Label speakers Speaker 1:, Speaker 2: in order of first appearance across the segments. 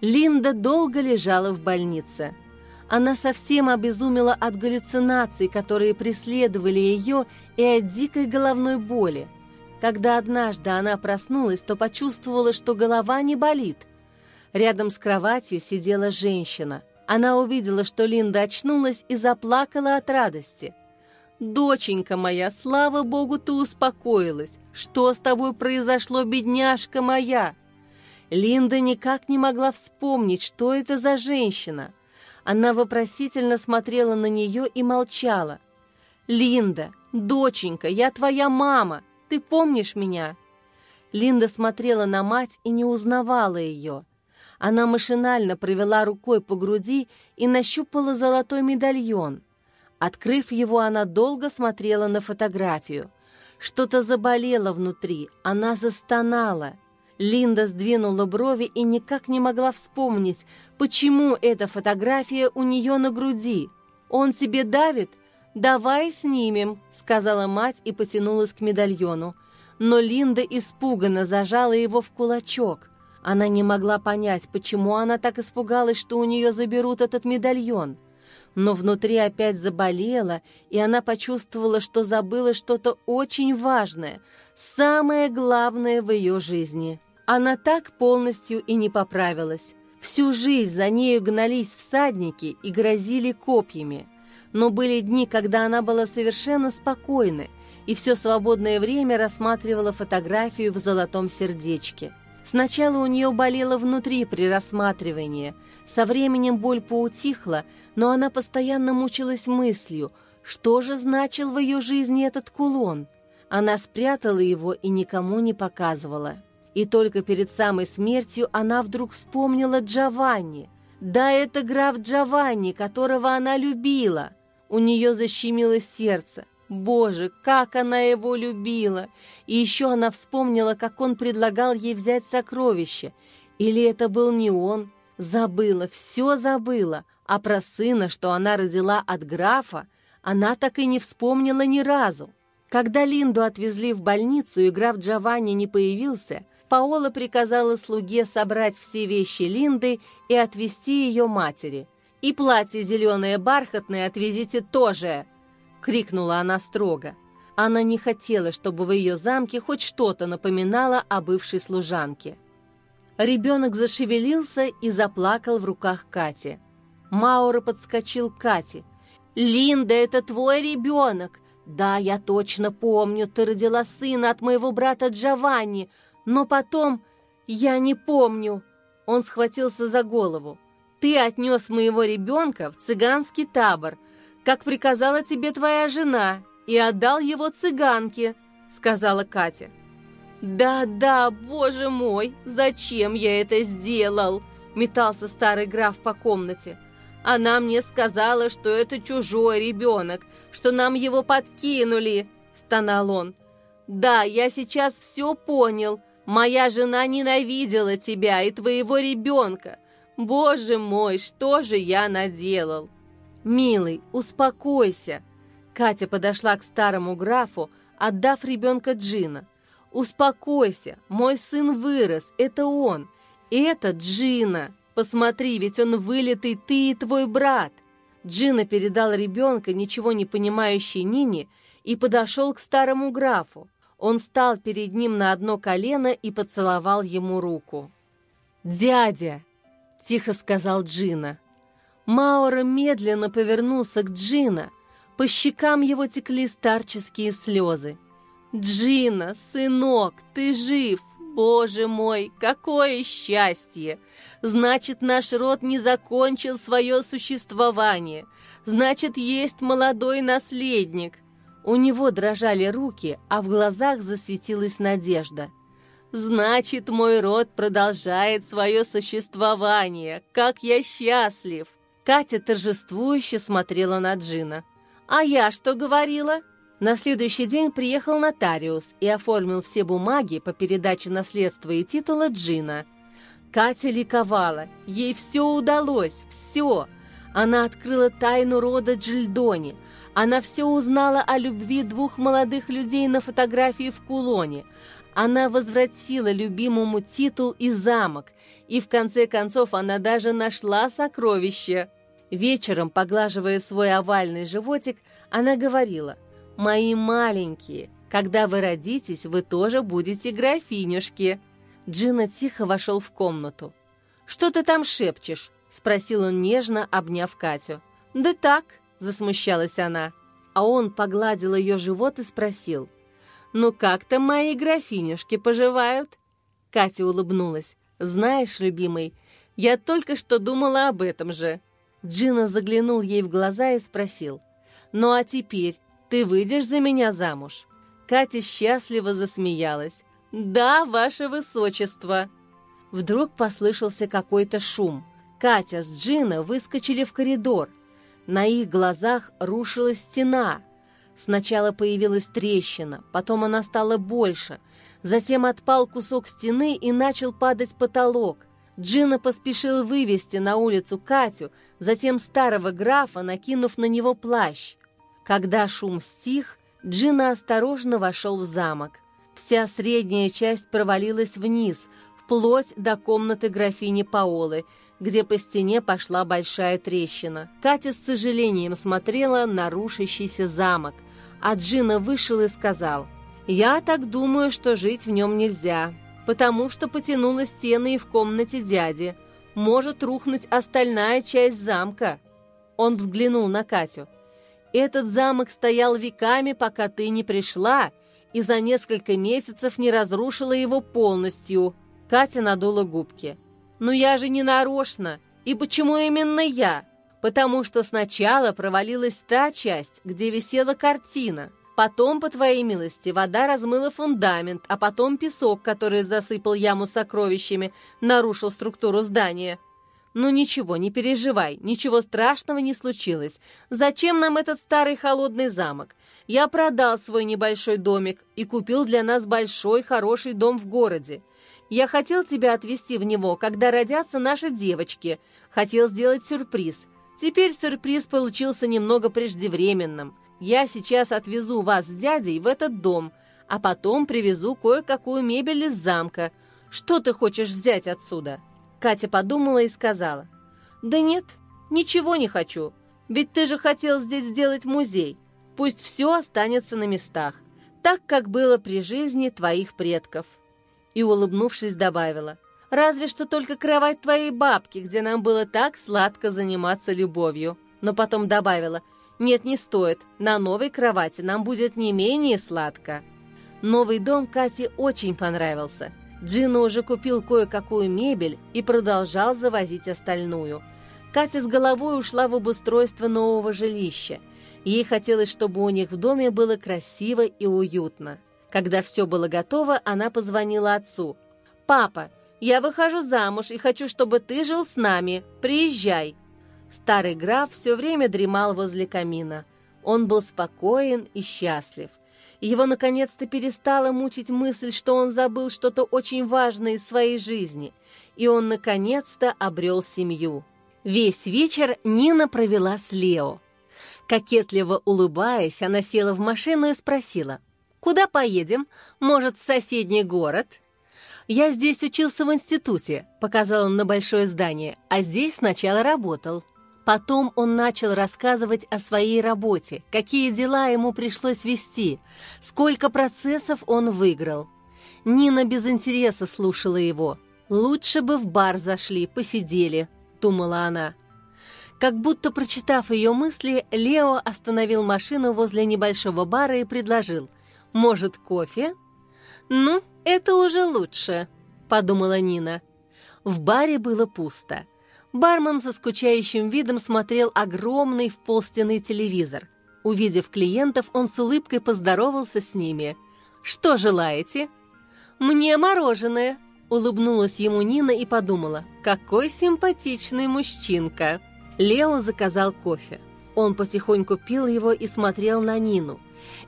Speaker 1: Линда долго лежала в больнице. Она совсем обезумела от галлюцинаций, которые преследовали ее, и от дикой головной боли. Когда однажды она проснулась, то почувствовала, что голова не болит. Рядом с кроватью сидела женщина. Она увидела, что Линда очнулась и заплакала от радости. «Доченька моя, слава богу, ты успокоилась! Что с тобой произошло, бедняжка моя?» Линда никак не могла вспомнить, что это за женщина. Она вопросительно смотрела на нее и молчала. «Линда, доченька, я твоя мама, ты помнишь меня?» Линда смотрела на мать и не узнавала ее. Она машинально провела рукой по груди и нащупала золотой медальон. Открыв его, она долго смотрела на фотографию. Что-то заболело внутри, она застонала — Линда сдвинула брови и никак не могла вспомнить, почему эта фотография у нее на груди. «Он тебе давит? Давай снимем», — сказала мать и потянулась к медальону. Но Линда испуганно зажала его в кулачок. Она не могла понять, почему она так испугалась, что у нее заберут этот медальон. Но внутри опять заболела, и она почувствовала, что забыла что-то очень важное, самое главное в ее жизни. Она так полностью и не поправилась. Всю жизнь за нею гнались всадники и грозили копьями. Но были дни, когда она была совершенно спокойна и все свободное время рассматривала фотографию в золотом сердечке. Сначала у нее болело внутри при рассматривании. Со временем боль поутихла, но она постоянно мучилась мыслью, что же значил в ее жизни этот кулон. Она спрятала его и никому не показывала. И только перед самой смертью она вдруг вспомнила Джованни. Да, это граф Джованни, которого она любила. У нее защемило сердце. Боже, как она его любила! И еще она вспомнила, как он предлагал ей взять сокровище. Или это был не он? Забыла, все забыла. А про сына, что она родила от графа, она так и не вспомнила ни разу. Когда Линду отвезли в больницу и граф Джованни не появился, Паола приказала слуге собрать все вещи Линды и отвезти ее матери. «И платье зеленое бархатное отвезите тоже!» — крикнула она строго. Она не хотела, чтобы в ее замке хоть что-то напоминало о бывшей служанке. Ребенок зашевелился и заплакал в руках Кати. Маура подскочил к Кате. «Линда, это твой ребенок! Да, я точно помню, ты родила сына от моего брата Джованни, но потом... Я не помню. Он схватился за голову. Ты отнес моего ребенка в цыганский табор, как приказала тебе твоя жена, и отдал его цыганке, сказала Катя. «Да-да, боже мой, зачем я это сделал?» метался старый граф по комнате. «Она мне сказала, что это чужой ребенок, что нам его подкинули», стонал он. «Да, я сейчас все понял. Моя жена ненавидела тебя и твоего ребенка. Боже мой, что же я наделал? Милый, успокойся. Катя подошла к старому графу, отдав ребенка Джина. Успокойся, мой сын вырос, это он. Это Джина. Посмотри, ведь он вылитый ты и твой брат. Джина передал ребенка, ничего не понимающей Нине, и подошел к старому графу. Он стал перед ним на одно колено и поцеловал ему руку. «Дядя!» — тихо сказал Джина. Маура медленно повернулся к Джина. По щекам его текли старческие слезы. «Джина, сынок, ты жив! Боже мой, какое счастье! Значит, наш род не закончил свое существование. Значит, есть молодой наследник. У него дрожали руки, а в глазах засветилась надежда. «Значит, мой род продолжает свое существование! Как я счастлив!» Катя торжествующе смотрела на Джина. «А я что говорила?» На следующий день приехал нотариус и оформил все бумаги по передаче наследства и титула Джина. Катя ликовала. Ей все удалось, все. Она открыла тайну рода Джильдони – она все узнала о любви двух молодых людей на фотографии в кулоне. Она возвратила любимому титул и замок, и в конце концов она даже нашла сокровище. Вечером, поглаживая свой овальный животик, она говорила, «Мои маленькие, когда вы родитесь, вы тоже будете графинюшки». Джина тихо вошел в комнату. «Что ты там шепчешь?» — спросил он нежно, обняв Катю. «Да так», — засмущалась она. А он погладил ее живот и спросил. «Ну как там мои графинюшки поживают?» Катя улыбнулась. «Знаешь, любимый, я только что думала об этом же». Джина заглянул ей в глаза и спросил. «Ну а теперь ты выйдешь за меня замуж?» Катя счастливо засмеялась. «Да, ваше высочество!» Вдруг послышался какой-то шум. Катя с Джина выскочили в коридор. На их глазах рушилась стена. Сначала появилась трещина, потом она стала больше. Затем отпал кусок стены и начал падать потолок. Джина поспешил вывести на улицу Катю, затем старого графа, накинув на него плащ. Когда шум стих, Джина осторожно вошел в замок. Вся средняя часть провалилась вниз, вплоть до комнаты графини Паолы, где по стене пошла большая трещина. Катя с сожалением смотрела на рушащийся замок, а Джина вышел и сказал, «Я так думаю, что жить в нем нельзя, потому что потянуло стены и в комнате дяди. Может рухнуть остальная часть замка». Он взглянул на Катю. «Этот замок стоял веками, пока ты не пришла, и за несколько месяцев не разрушила его полностью. Катя надула губки. «Ну я же не нарочно. И почему именно я? Потому что сначала провалилась та часть, где висела картина. Потом, по твоей милости, вода размыла фундамент, а потом песок, который засыпал яму сокровищами, нарушил структуру здания. «Ну ничего, не переживай, ничего страшного не случилось. Зачем нам этот старый холодный замок? Я продал свой небольшой домик и купил для нас большой хороший дом в городе. Я хотел тебя отвезти в него, когда родятся наши девочки. Хотел сделать сюрприз. Теперь сюрприз получился немного преждевременным. Я сейчас отвезу вас с дядей в этот дом, а потом привезу кое-какую мебель из замка. Что ты хочешь взять отсюда?» Катя подумала и сказала. «Да нет, ничего не хочу. Ведь ты же хотел здесь сделать музей. Пусть все останется на местах, так, как было при жизни твоих предков». И, улыбнувшись, добавила. «Разве что только кровать твоей бабки, где нам было так сладко заниматься любовью». Но потом добавила. «Нет, не стоит. На новой кровати нам будет не менее сладко». Новый дом Кате очень понравился – Джина уже купил кое-какую мебель и продолжал завозить остальную. Катя с головой ушла в обустройство нового жилища. Ей хотелось, чтобы у них в доме было красиво и уютно. Когда все было готово, она позвонила отцу. «Папа, я выхожу замуж и хочу, чтобы ты жил с нами. Приезжай!» Старый граф все время дремал возле камина. Он был спокоен и счастлив. Его наконец-то перестала мучить мысль, что он забыл что-то очень важное из своей жизни, и он наконец-то обрел семью. Весь вечер Нина провела с Лео. Кокетливо улыбаясь, она села в машину и спросила, «Куда поедем? Может, в соседний город?» «Я здесь учился в институте», — показал он на большое здание, «а здесь сначала работал». Потом он начал рассказывать о своей работе, какие дела ему пришлось вести, сколько процессов он выиграл. Нина без интереса слушала его. «Лучше бы в бар зашли, посидели», — думала она. Как будто прочитав ее мысли, Лео остановил машину возле небольшого бара и предложил. «Может, кофе?» «Ну, это уже лучше», — подумала Нина. В баре было пусто. Бармен со скучающим видом смотрел огромный в полстены телевизор. Увидев клиентов, он с улыбкой поздоровался с ними. «Что желаете?» «Мне мороженое», — улыбнулась ему Нина и подумала. «Какой симпатичный мужчинка!» Лео заказал кофе. Он потихоньку пил его и смотрел на Нину.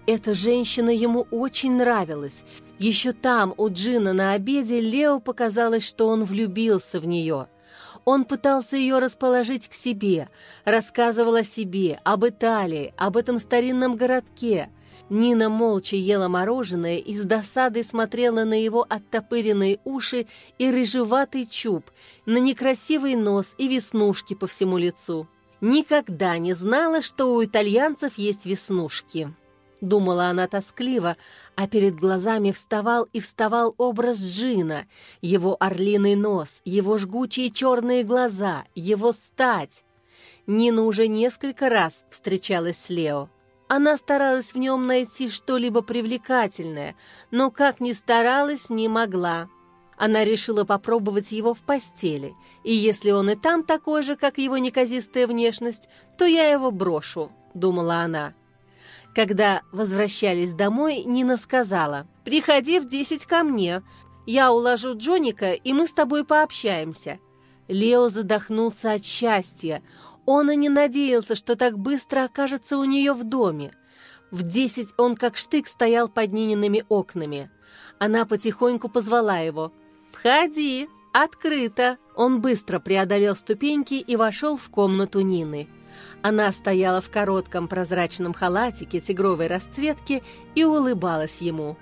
Speaker 1: Эта женщина ему очень нравилась. Еще там, у Джина на обеде, Лео показалось, что он влюбился в нее — он пытался ее расположить к себе, рассказывал о себе, об Италии, об этом старинном городке. Нина молча ела мороженое и с досадой смотрела на его оттопыренные уши и рыжеватый чуб, на некрасивый нос и веснушки по всему лицу. Никогда не знала, что у итальянцев есть веснушки. Думала она тоскливо, а перед глазами вставал и вставал образ Джина, его орлиный нос, его жгучие черные глаза, его стать. Нина уже несколько раз встречалась с Лео. Она старалась в нем найти что-либо привлекательное, но как ни старалась, не могла. Она решила попробовать его в постели, и если он и там такой же, как его неказистая внешность, то я его брошу, думала она. Когда возвращались домой, Нина сказала, «Приходи в десять ко мне, я уложу Джоника, и мы с тобой пообщаемся». Лео задохнулся от счастья. Он и не надеялся, что так быстро окажется у нее в доме. В десять он как штык стоял под Ниниными окнами. Она потихоньку позвала его. «Входи! Открыто!» Он быстро преодолел ступеньки и вошел в комнату Нины. Она стояла в коротком прозрачном халатике тигровой расцветки и улыбалась ему.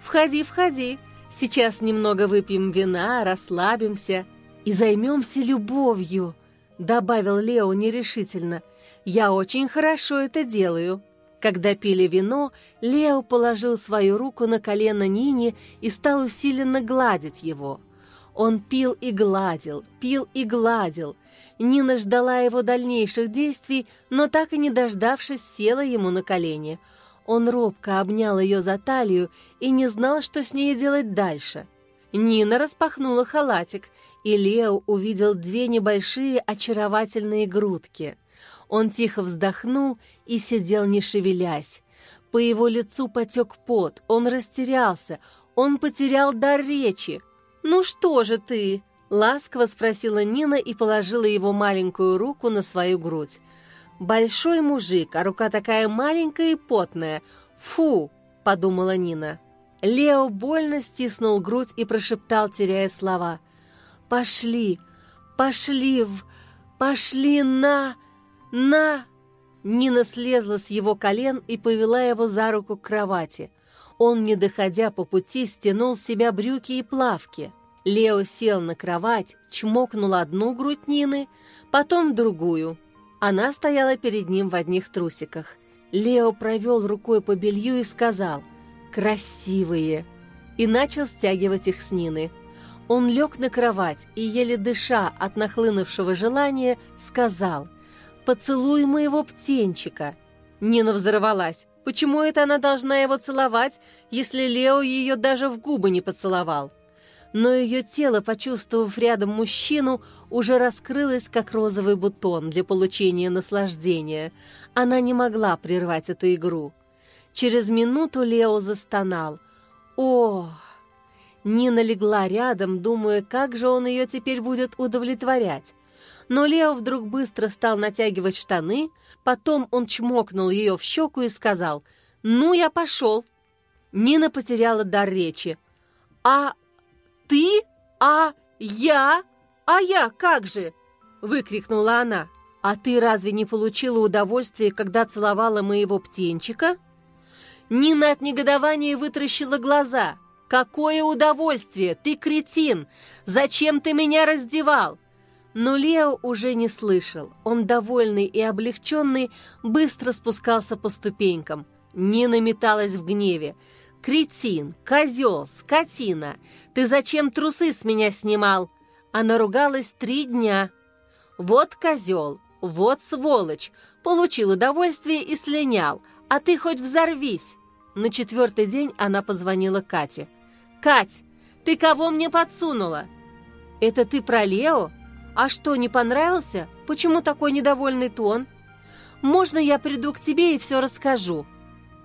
Speaker 1: «Входи, входи! Сейчас немного выпьем вина, расслабимся и займемся любовью!» добавил Лео нерешительно. «Я очень хорошо это делаю». Когда пили вино, Лео положил свою руку на колено Нине и стал усиленно гладить его. Он пил и гладил, пил и гладил. Нина ждала его дальнейших действий, но так и не дождавшись, села ему на колени. Он робко обнял ее за талию и не знал, что с ней делать дальше. Нина распахнула халатик, и Лео увидел две небольшие очаровательные грудки. Он тихо вздохнул и сидел не шевелясь. По его лицу потек пот, он растерялся, он потерял дар речи. «Ну что же ты?» — ласково спросила Нина и положила его маленькую руку на свою грудь. «Большой мужик, а рука такая маленькая и потная. Фу!» — подумала Нина. Лео больно стиснул грудь и прошептал, теряя слова. «Пошли, пошли, в... пошли на, на...» Нина слезла с его колен и повела его за руку к кровати. Он, не доходя по пути, стянул с себя брюки и плавки. Лео сел на кровать, чмокнул одну грудь Нины, потом другую. Она стояла перед ним в одних трусиках. Лео провел рукой по белью и сказал «Красивые!» и начал стягивать их с Нины. Он лег на кровать и, еле дыша от нахлынувшего желания, сказал «Поцелуй моего птенчика». Нина взорвалась. Почему это она должна его целовать, если Лео ее даже в губы не поцеловал? Но ее тело, почувствовав рядом мужчину, уже раскрылось, как розовый бутон для получения наслаждения. Она не могла прервать эту игру. Через минуту Лео застонал. «О!» Нина легла рядом, думая, как же он ее теперь будет удовлетворять. Но Лео вдруг быстро стал натягивать штаны, потом он чмокнул ее в щеку и сказал «Ну, я пошел». Нина потеряла дар речи. «А ты? А я? А я как же?» — выкрикнула она. «А ты разве не получила удовольствие, когда целовала моего птенчика?» Нина от негодования вытращила глаза — «Какое удовольствие! Ты кретин! Зачем ты меня раздевал?» Но Лео уже не слышал. Он, довольный и облегченный, быстро спускался по ступенькам. Нина металась в гневе. «Кретин! Козел! Скотина! Ты зачем трусы с меня снимал?» Она ругалась три дня. «Вот козел! Вот сволочь! Получил удовольствие и слинял! А ты хоть взорвись!» На четвертый день она позвонила Кате. «Кать, ты кого мне подсунула?» «Это ты про Лео? А что, не понравился? Почему такой недовольный тон?» «Можно я приду к тебе и все расскажу?»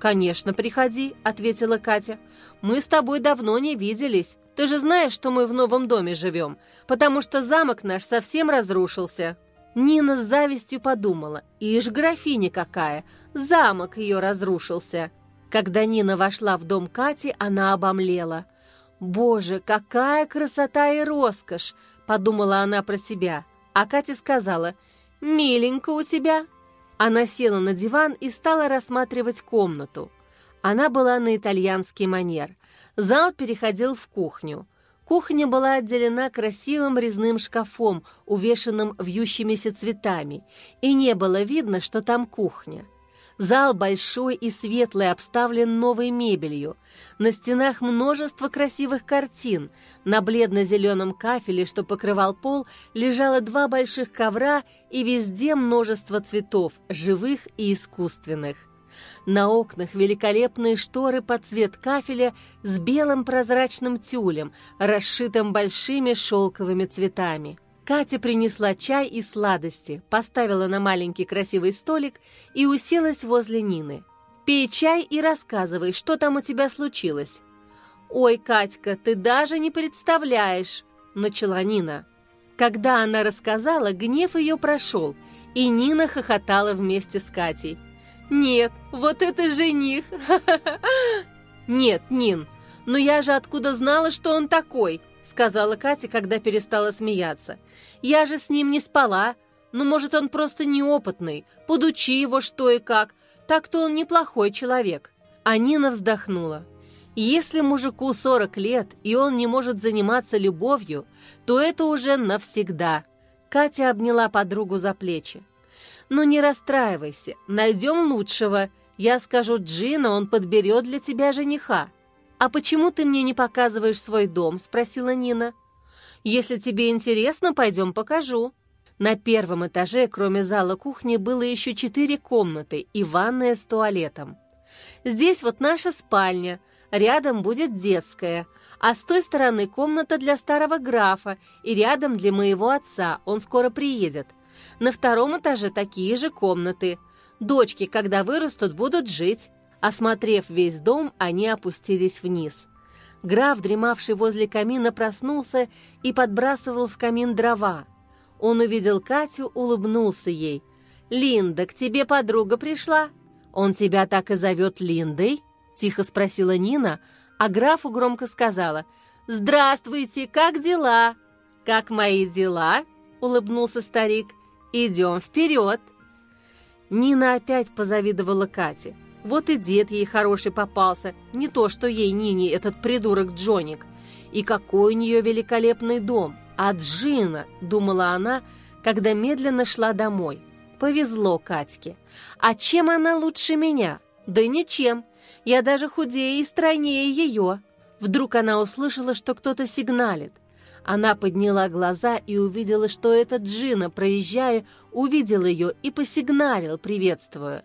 Speaker 1: «Конечно, приходи», — ответила Катя. «Мы с тобой давно не виделись. Ты же знаешь, что мы в новом доме живем, потому что замок наш совсем разрушился». Нина с завистью подумала. «Ишь, графиня какая! Замок ее разрушился!» Когда Нина вошла в дом Кати, она обомлела. «Боже, какая красота и роскошь!» — подумала она про себя. А Катя сказала, «Миленько у тебя». Она села на диван и стала рассматривать комнату. Она была на итальянский манер. Зал переходил в кухню. Кухня была отделена красивым резным шкафом, увешанным вьющимися цветами, и не было видно, что там кухня. Зал большой и светлый, обставлен новой мебелью. На стенах множество красивых картин. На бледно-зеленом кафеле, что покрывал пол, лежало два больших ковра и везде множество цветов, живых и искусственных. На окнах великолепные шторы под цвет кафеля с белым прозрачным тюлем, расшитым большими шелковыми цветами. Катя принесла чай и сладости, поставила на маленький красивый столик и уселась возле Нины. «Пей чай и рассказывай, что там у тебя случилось». «Ой, Катька, ты даже не представляешь!» — начала Нина. Когда она рассказала, гнев ее прошел, и Нина хохотала вместе с Катей. «Нет, вот это жених!» «Нет, Нин, но я же откуда знала, что он такой?» — сказала Катя, когда перестала смеяться. «Я же с ним не спала. Ну, может, он просто неопытный. Подучи его что и как. Так-то он неплохой человек». А Нина вздохнула. «Если мужику 40 лет, и он не может заниматься любовью, то это уже навсегда». Катя обняла подругу за плечи. «Ну не расстраивайся, найдем лучшего. Я скажу Джина, он подберет для тебя жениха». «А почему ты мне не показываешь свой дом?» — спросила Нина. «Если тебе интересно, пойдем покажу». На первом этаже, кроме зала кухни, было еще четыре комнаты и ванная с туалетом. Здесь вот наша спальня, рядом будет детская, а с той стороны комната для старого графа и рядом для моего отца, он скоро приедет. На втором этаже такие же комнаты. Дочки, когда вырастут, будут жить. Осмотрев весь дом, они опустились вниз. Граф, дремавший возле камина, проснулся и подбрасывал в камин дрова. Он увидел Катю, улыбнулся ей. «Линда, к тебе подруга пришла?» «Он тебя так и зовет Линдой?» — тихо спросила Нина, а графу громко сказала. «Здравствуйте, как дела?» «Как мои дела?» — улыбнулся старик. «Идем вперед!» Нина опять позавидовала Кате. Вот и дед ей хороший попался, не то что ей Нине этот придурок Джоник. И какой у нее великолепный дом, а Джина, думала она, когда медленно шла домой. Повезло Катьке. А чем она лучше меня? Да ничем. Я даже худее и стройнее ее. Вдруг она услышала, что кто-то сигналит. Она подняла глаза и увидела, что это Джина, проезжая, увидел ее и посигналил, приветствуя.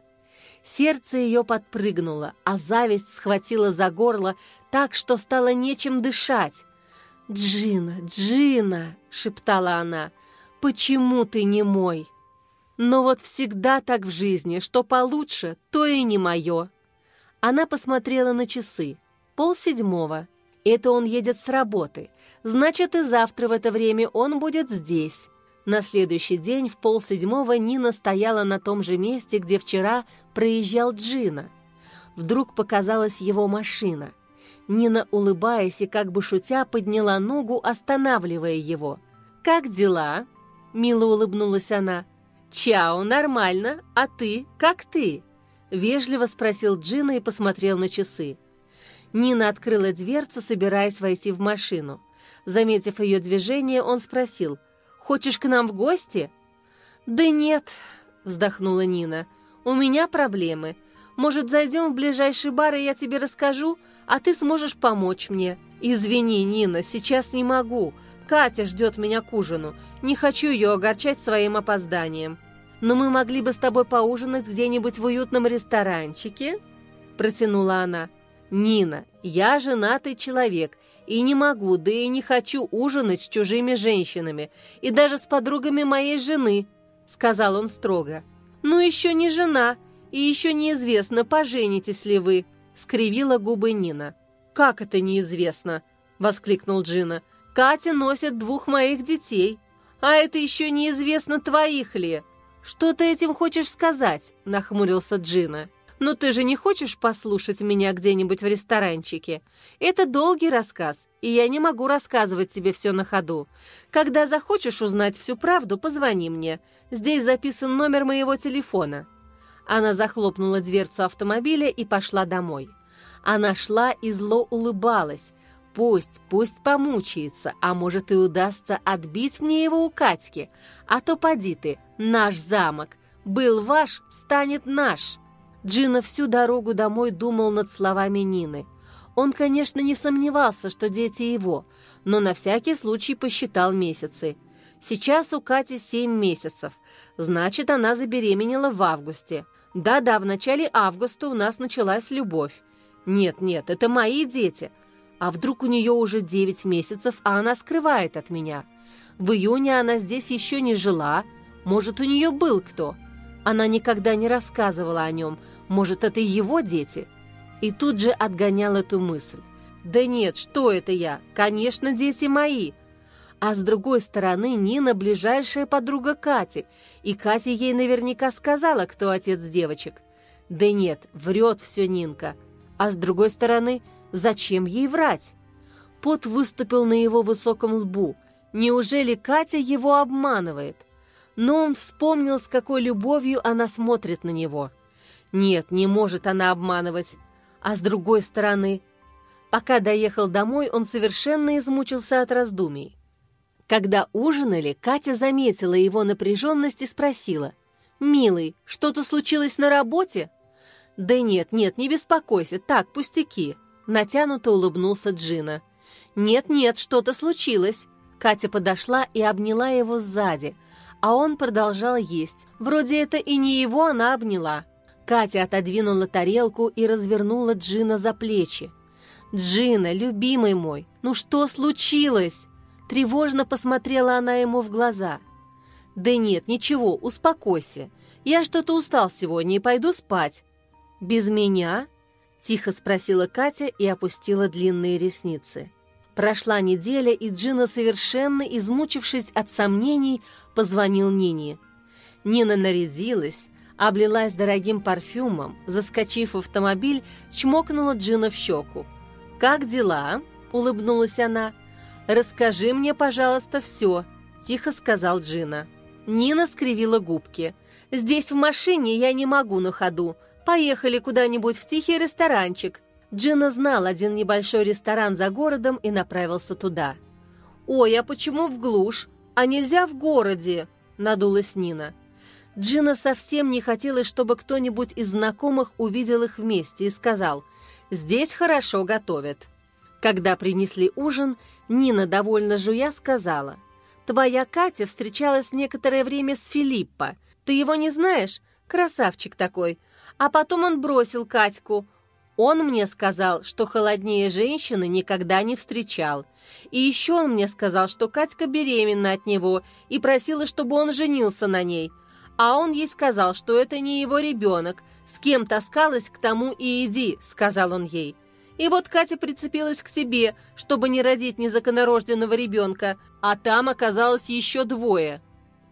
Speaker 1: Сердце ее подпрыгнуло, а зависть схватила за горло так, что стало нечем дышать. «Джина, Джина!» — шептала она. «Почему ты не мой?» Но вот всегда так в жизни, что получше, то и не мое. Она посмотрела на часы. Пол седьмого. Это он едет с работы. Значит, и завтра в это время он будет здесь. На следующий день в полседьмого Нина стояла на том же месте, где вчера проезжал Джина. Вдруг показалась его машина. Нина, улыбаясь и как бы шутя, подняла ногу, останавливая его. «Как дела?» — мило улыбнулась она. «Чао, нормально. А ты? Как ты?» Вежливо спросил Джина и посмотрел на часы. Нина открыла дверцу, собираясь войти в машину. Заметив ее движение, он спросил, Хочешь к нам в гости?» «Да нет», — вздохнула Нина. «У меня проблемы. Может, зайдем в ближайший бар, и я тебе расскажу, а ты сможешь помочь мне?» «Извини, Нина, сейчас не могу. Катя ждет меня к ужину. Не хочу ее огорчать своим опозданием. Но мы могли бы с тобой поужинать где-нибудь в уютном ресторанчике?» Протянула она. «Нина, я женатый человек, и не могу, да и не хочу ужинать с чужими женщинами, и даже с подругами моей жены», — сказал он строго. «Ну еще не жена, и еще неизвестно, поженитесь ли вы», — скривила губы Нина. «Как это неизвестно?» — воскликнул Джина. «Катя носит двух моих детей, а это еще неизвестно, твоих ли». «Что ты этим хочешь сказать?» — нахмурился Джина. Но ты же не хочешь послушать меня где-нибудь в ресторанчике? Это долгий рассказ, и я не могу рассказывать тебе все на ходу. Когда захочешь узнать всю правду, позвони мне. Здесь записан номер моего телефона». Она захлопнула дверцу автомобиля и пошла домой. Она шла и зло улыбалась. Пусть, пусть помучается, а может и удастся отбить мне его у Катьки. А то поди ты, наш замок. Был ваш, станет наш. Джина всю дорогу домой думал над словами Нины. Он, конечно, не сомневался, что дети его, но на всякий случай посчитал месяцы. Сейчас у Кати семь месяцев, значит, она забеременела в августе. Да-да, в начале августа у нас началась любовь. Нет-нет, это мои дети — а вдруг у нее уже 9 месяцев, а она скрывает от меня? В июне она здесь еще не жила. Может, у нее был кто? Она никогда не рассказывала о нем. Может, это его дети? И тут же отгонял эту мысль. Да нет, что это я? Конечно, дети мои. А с другой стороны, Нина – ближайшая подруга Кати, и Катя ей наверняка сказала, кто отец девочек. Да нет, врет все Нинка. А с другой стороны – Зачем ей врать? Пот выступил на его высоком лбу. Неужели Катя его обманывает? Но он вспомнил, с какой любовью она смотрит на него. Нет, не может она обманывать. А с другой стороны... Пока доехал домой, он совершенно измучился от раздумий. Когда ужинали, Катя заметила его напряженность и спросила. «Милый, что-то случилось на работе?» «Да нет, нет, не беспокойся, так, пустяки. Натянуто улыбнулся Джина. «Нет-нет, что-то случилось». Катя подошла и обняла его сзади, а он продолжал есть. Вроде это и не его она обняла. Катя отодвинула тарелку и развернула Джина за плечи. «Джина, любимый мой, ну что случилось?» Тревожно посмотрела она ему в глаза. «Да нет, ничего, успокойся. Я что-то устал сегодня и пойду спать». «Без меня?» Тихо спросила Катя и опустила длинные ресницы. Прошла неделя, и Джина, совершенно измучившись от сомнений, позвонил Нине. Нина нарядилась, облилась дорогим парфюмом, заскочив в автомобиль, чмокнула Джина в щеку. «Как дела?» — улыбнулась она. «Расскажи мне, пожалуйста, все», — тихо сказал Джина. Нина скривила губки. «Здесь в машине я не могу на ходу. Поехали куда-нибудь в тихий ресторанчик. Джина знал один небольшой ресторан за городом и направился туда. «Ой, а почему в глушь? А нельзя в городе?» – надулась Нина. Джина совсем не хотелось, чтобы кто-нибудь из знакомых увидел их вместе и сказал «Здесь хорошо готовят». Когда принесли ужин, Нина, довольно жуя, сказала «Твоя Катя встречалась некоторое время с Филиппо. Ты его не знаешь? Красавчик такой. А потом он бросил Катьку. Он мне сказал, что холоднее женщины никогда не встречал. И еще он мне сказал, что Катька беременна от него и просила, чтобы он женился на ней. А он ей сказал, что это не его ребенок. С кем таскалась, к тому и иди, сказал он ей. И вот Катя прицепилась к тебе, чтобы не родить незаконорожденного ребенка, а там оказалось еще двое.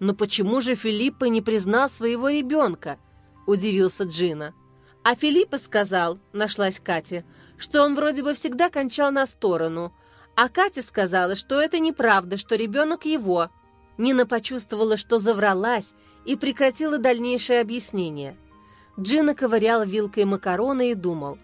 Speaker 1: Но почему же Филиппа не признал своего ребенка? – удивился Джина. «А Филиппа сказал, – нашлась Катя, – что он вроде бы всегда кончал на сторону. А Катя сказала, что это неправда, что ребенок его». Нина почувствовала, что завралась, и прекратила дальнейшее объяснение. Джина ковырял вилкой макароны и думал,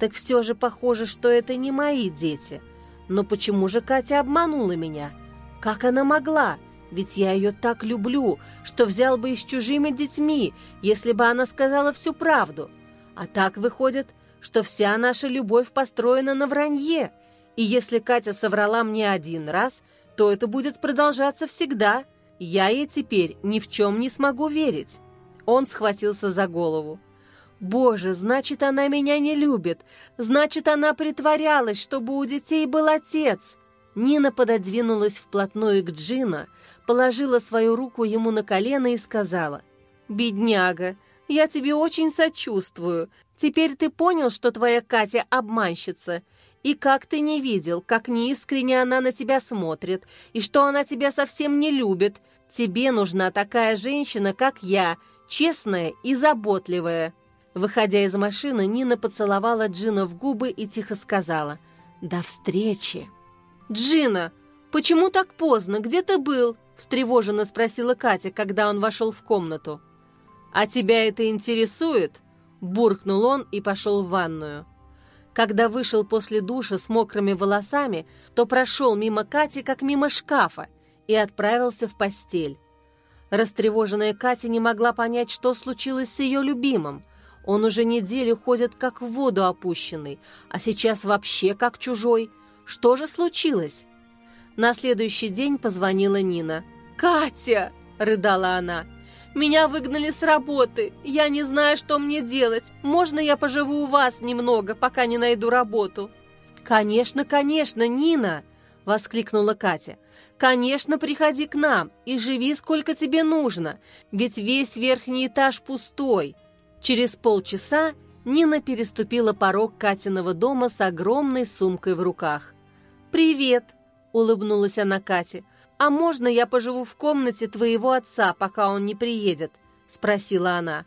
Speaker 1: «Так все же похоже, что это не мои дети. Но почему же Катя обманула меня? Как она могла?» Ведь я ее так люблю, что взял бы и с чужими детьми, если бы она сказала всю правду. А так выходит, что вся наша любовь построена на вранье. И если Катя соврала мне один раз, то это будет продолжаться всегда. Я ей теперь ни в чем не смогу верить. Он схватился за голову. «Боже, значит, она меня не любит. Значит, она притворялась, чтобы у детей был отец». Нина пододвинулась вплотную к Джина, положила свою руку ему на колено и сказала, «Бедняга, я тебе очень сочувствую. Теперь ты понял, что твоя Катя обманщица. И как ты не видел, как неискренне она на тебя смотрит, и что она тебя совсем не любит. Тебе нужна такая женщина, как я, честная и заботливая». Выходя из машины, Нина поцеловала Джина в губы и тихо сказала «До встречи!» «Джина, почему так поздно? Где ты был?» – встревоженно спросила Катя, когда он вошел в комнату. «А тебя это интересует?» – буркнул он и пошел в ванную. Когда вышел после душа с мокрыми волосами, то прошел мимо Кати, как мимо шкафа, и отправился в постель. Растревоженная Катя не могла понять, что случилось с ее любимым. Он уже неделю ходит как в воду опущенный, а сейчас вообще как чужой. Что же случилось? На следующий день позвонила Нина. «Катя!» — рыдала она. «Меня выгнали с работы. Я не знаю, что мне делать. Можно я поживу у вас немного, пока не найду работу?» «Конечно, конечно, Нина!» — воскликнула Катя. «Конечно, приходи к нам и живи сколько тебе нужно, ведь весь верхний этаж пустой». Через полчаса Нина переступила порог Катиного дома с огромной сумкой в руках. «Привет!» — улыбнулась она Кате. «А можно я поживу в комнате твоего отца, пока он не приедет?» — спросила она.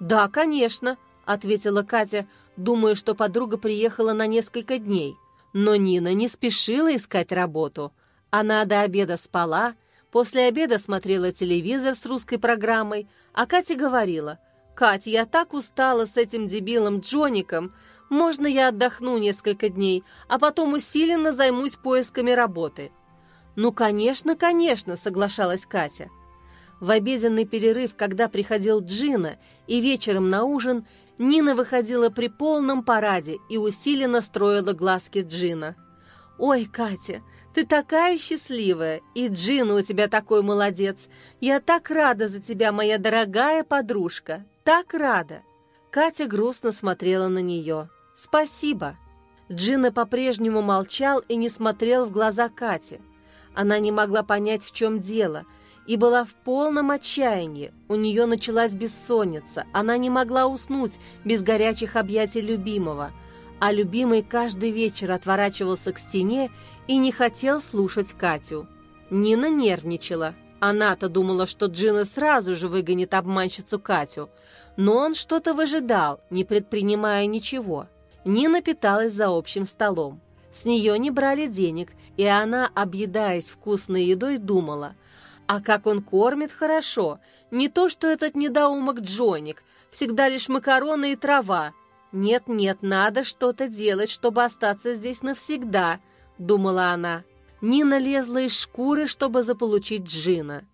Speaker 1: «Да, конечно», — ответила Катя, думая, что подруга приехала на несколько дней. Но Нина не спешила искать работу. Она до обеда спала, после обеда смотрела телевизор с русской программой, а Катя говорила, «Катя, я так устала с этим дебилом Джоником, можно я отдохну несколько дней, а потом усиленно займусь поисками работы?» «Ну, конечно, конечно», — соглашалась Катя. В обеденный перерыв, когда приходил Джина, и вечером на ужин, Нина выходила при полном параде и усиленно строила глазки Джина. «Ой, Катя, ты такая счастливая, и Джина у тебя такой молодец. Я так рада за тебя, моя дорогая подружка, так рада!» Катя грустно смотрела на нее. «Спасибо». Джина по-прежнему молчал и не смотрел в глаза Кати. Она не могла понять, в чем дело, и была в полном отчаянии. У нее началась бессонница, она не могла уснуть без горячих объятий любимого, а любимый каждый вечер отворачивался к стене и не хотел слушать Катю. Нина нервничала. Она-то думала, что Джина сразу же выгонит обманщицу Катю, но он что-то выжидал, не предпринимая ничего. Нина питалась за общим столом. С нее не брали денег, и она, объедаясь вкусной едой, думала, а как он кормит хорошо, не то что этот недоумок Джоник, всегда лишь макароны и трава. Нет-нет, надо что-то делать, чтобы остаться здесь навсегда, думала она. Нина лезла из шкуры, чтобы заполучить Джина.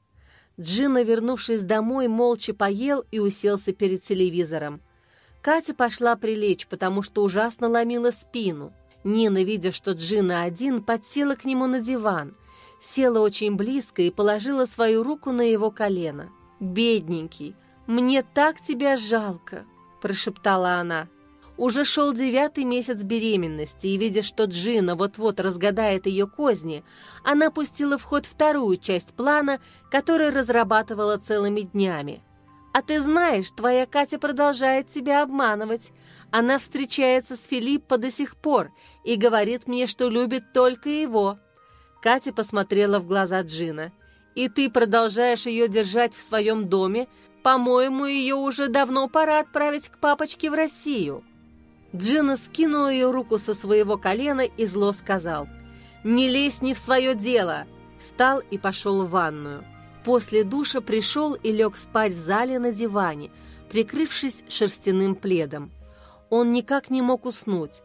Speaker 1: Джина, вернувшись домой, молча поел и уселся перед телевизором. Катя пошла прилечь, потому что ужасно ломила спину. Нина, видя, что Джина один, подсела к нему на диван, села очень близко и положила свою руку на его колено. «Бедненький, мне так тебя жалко!» – прошептала она. Уже шел девятый месяц беременности, и, видя, что Джина вот-вот разгадает ее козни, она пустила в ход вторую часть плана, который разрабатывала целыми днями. «А ты знаешь, твоя Катя продолжает тебя обманывать. Она встречается с Филиппо до сих пор и говорит мне, что любит только его». Катя посмотрела в глаза Джина. «И ты продолжаешь ее держать в своем доме? По-моему, ее уже давно пора отправить к папочке в Россию». Джина скинул ее руку со своего колена и зло сказал «Не лезь не в свое дело!» Встал и пошел в ванную. После душа пришел и лег спать в зале на диване, прикрывшись шерстяным пледом. Он никак не мог уснуть.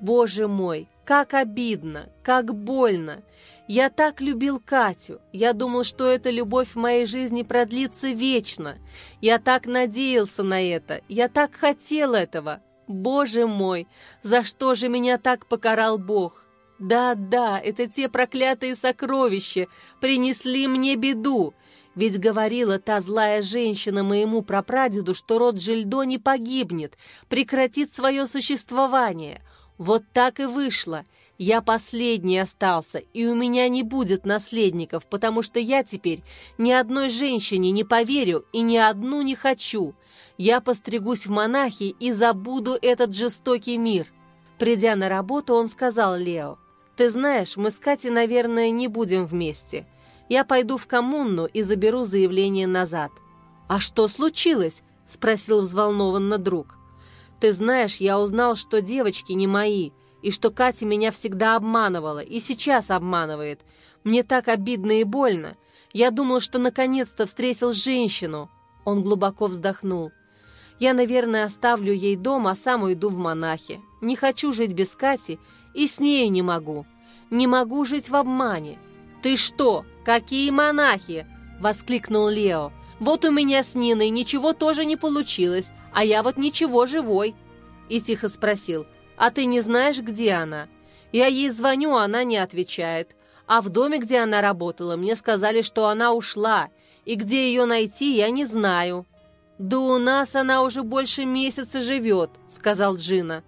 Speaker 1: «Боже мой, как обидно, как больно! Я так любил Катю, я думал, что эта любовь в моей жизни продлится вечно. Я так надеялся на это, я так хотел этого, Боже мой, за что же меня так покарал Бог? Да-да, это те проклятые сокровища принесли мне беду. Ведь говорила та злая женщина моему прапрадеду, что род Жильдо не погибнет, прекратит свое существование. Вот так и вышло. Я последний остался, и у меня не будет наследников, потому что я теперь ни одной женщине не поверю и ни одну не хочу. Я постригусь в монахи и забуду этот жестокий мир». Придя на работу, он сказал Лео, «Ты знаешь, мы с Катей, наверное, не будем вместе. Я пойду в коммуну и заберу заявление назад». «А что случилось?» – спросил взволнованно друг. «Ты знаешь, я узнал, что девочки не мои, и что Катя меня всегда обманывала, и сейчас обманывает. Мне так обидно и больно. Я думал, что наконец-то встретил женщину». Он глубоко вздохнул. Я, наверное, оставлю ей дом, а сам уйду в монахи. Не хочу жить без Кати и с ней не могу. Не могу жить в обмане. «Ты что? Какие монахи?» — воскликнул Лео. «Вот у меня с Ниной ничего тоже не получилось, а я вот ничего живой». И тихо спросил, «А ты не знаешь, где она?» Я ей звоню, а она не отвечает. А в доме, где она работала, мне сказали, что она ушла, и где ее найти, я не знаю. «Да у нас она уже больше месяца живет», — сказал Джина.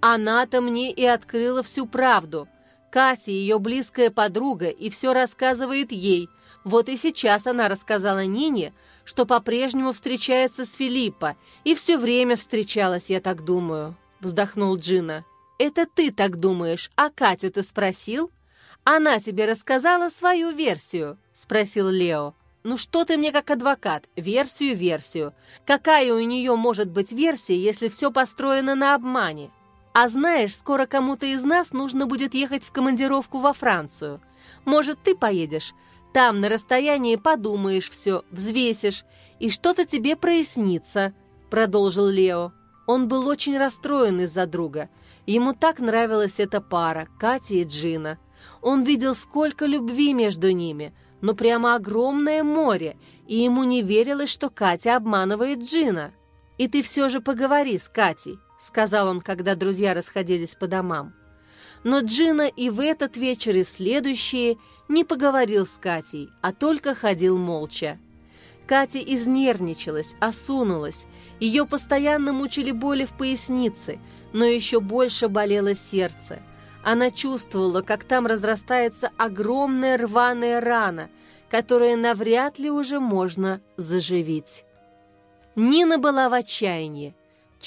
Speaker 1: «Она-то мне и открыла всю правду. Катя ее близкая подруга и все рассказывает ей. Вот и сейчас она рассказала Нине, что по-прежнему встречается с Филиппо, и все время встречалась, я так думаю», — вздохнул Джина. «Это ты так думаешь, а Катю ты спросил?» «Она тебе рассказала свою версию?» — спросил Лео. «Ну что ты мне как адвокат? Версию, версию. Какая у нее может быть версия, если все построено на обмане? А знаешь, скоро кому-то из нас нужно будет ехать в командировку во Францию. Может, ты поедешь? Там на расстоянии подумаешь все, взвесишь, и что-то тебе прояснится», — продолжил Лео. Он был очень расстроен из-за друга. Ему так нравилась эта пара, Катя и Джина. Он видел, сколько любви между ними, но прямо огромное море, и ему не верилось, что Катя обманывает Джина. «И ты все же поговори с Катей», — сказал он, когда друзья расходились по домам. Но Джина и в этот вечер, и в следующие не поговорил с Катей, а только ходил молча. Катя изнервничалась, осунулась. Ее постоянно мучили боли в пояснице, но еще больше болело сердце. Она чувствовала, как там разрастается огромная рваная рана, которая навряд ли уже можно заживить. Нина была в отчаянии.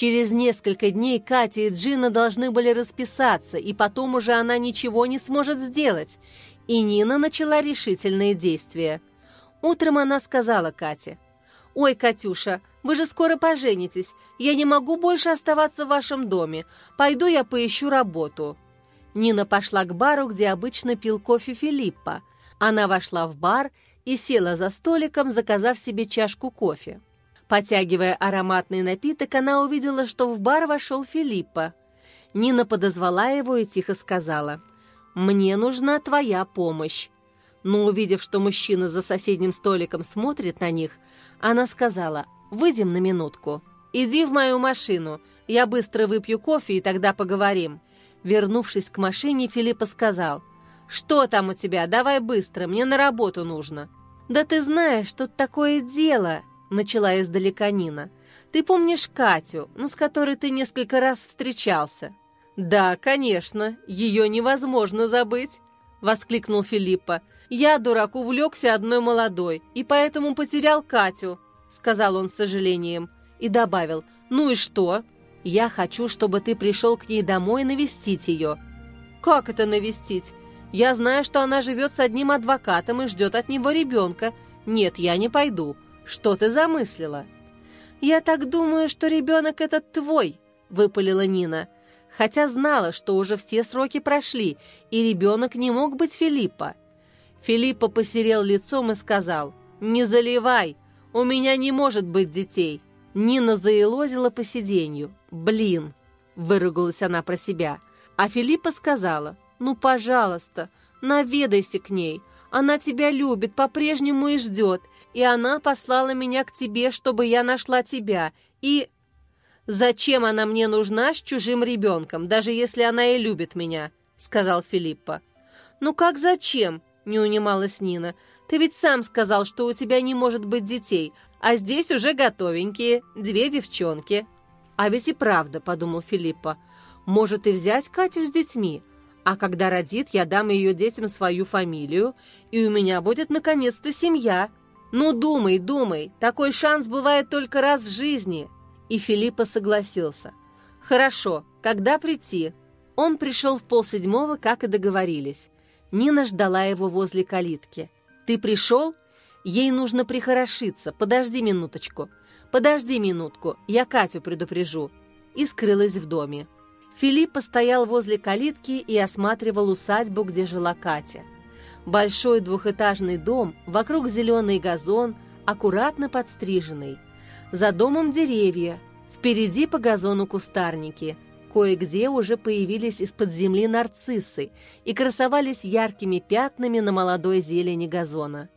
Speaker 1: Через несколько дней Катя и Джина должны были расписаться, и потом уже она ничего не сможет сделать. И Нина начала решительные действия – Утром она сказала Кате, «Ой, Катюша, вы же скоро поженитесь. Я не могу больше оставаться в вашем доме. Пойду я поищу работу». Нина пошла к бару, где обычно пил кофе Филиппа. Она вошла в бар и села за столиком, заказав себе чашку кофе. Потягивая ароматный напиток, она увидела, что в бар вошел Филиппа. Нина подозвала его и тихо сказала, «Мне нужна твоя помощь но увидев, что мужчина за соседним столиком смотрит на них, она сказала «Выйдем на минутку». «Иди в мою машину, я быстро выпью кофе и тогда поговорим». Вернувшись к машине, Филиппа сказал «Что там у тебя? Давай быстро, мне на работу нужно». «Да ты знаешь, тут такое дело», — начала издалека Нина. «Ты помнишь Катю, ну, с которой ты несколько раз встречался?» «Да, конечно, ее невозможно забыть», — воскликнул Филиппа. «Я, дурак, увлекся одной молодой, и поэтому потерял Катю», — сказал он с сожалением. И добавил, «Ну и что? Я хочу, чтобы ты пришел к ней домой навестить ее». «Как это навестить? Я знаю, что она живет с одним адвокатом и ждет от него ребенка. Нет, я не пойду. Что ты замыслила?» «Я так думаю, что ребенок этот твой», — выпалила Нина хотя знала, что уже все сроки прошли, и ребенок не мог быть Филиппа. Филиппа посерел лицом и сказал, «Не заливай, у меня не может быть детей». Нина заелозила по сиденью. «Блин!» — выругалась она про себя. А Филиппа сказала, «Ну, пожалуйста, наведайся к ней. Она тебя любит, по-прежнему и ждет, и она послала меня к тебе, чтобы я нашла тебя, и...» «Зачем она мне нужна с чужим ребенком, даже если она и любит меня?» — сказал Филиппа. «Ну как зачем?» — не унималась Нина. «Ты ведь сам сказал, что у тебя не может быть детей, а здесь уже готовенькие, две девчонки». «А ведь и правда», — подумал Филиппа, — «может и взять Катю с детьми, а когда родит, я дам ее детям свою фамилию, и у меня будет наконец-то семья. Ну, думай, думай, такой шанс бывает только раз в жизни». И Филиппа согласился. «Хорошо, когда прийти?» Он пришел в полседьмого, как и договорились. Нина ждала его возле калитки. «Ты пришел? Ей нужно прихорошиться. Подожди минуточку. Подожди минутку, я Катю предупрежу». И скрылась в доме. Филипп стоял возле калитки и осматривал усадьбу, где жила Катя. Большой двухэтажный дом, вокруг зеленый газон, аккуратно подстриженный – за домом деревья, Впереди по газону кустарники. Кое-где уже появились из-под земли нарциссы и красовались яркими пятнами на молодой зелени газона.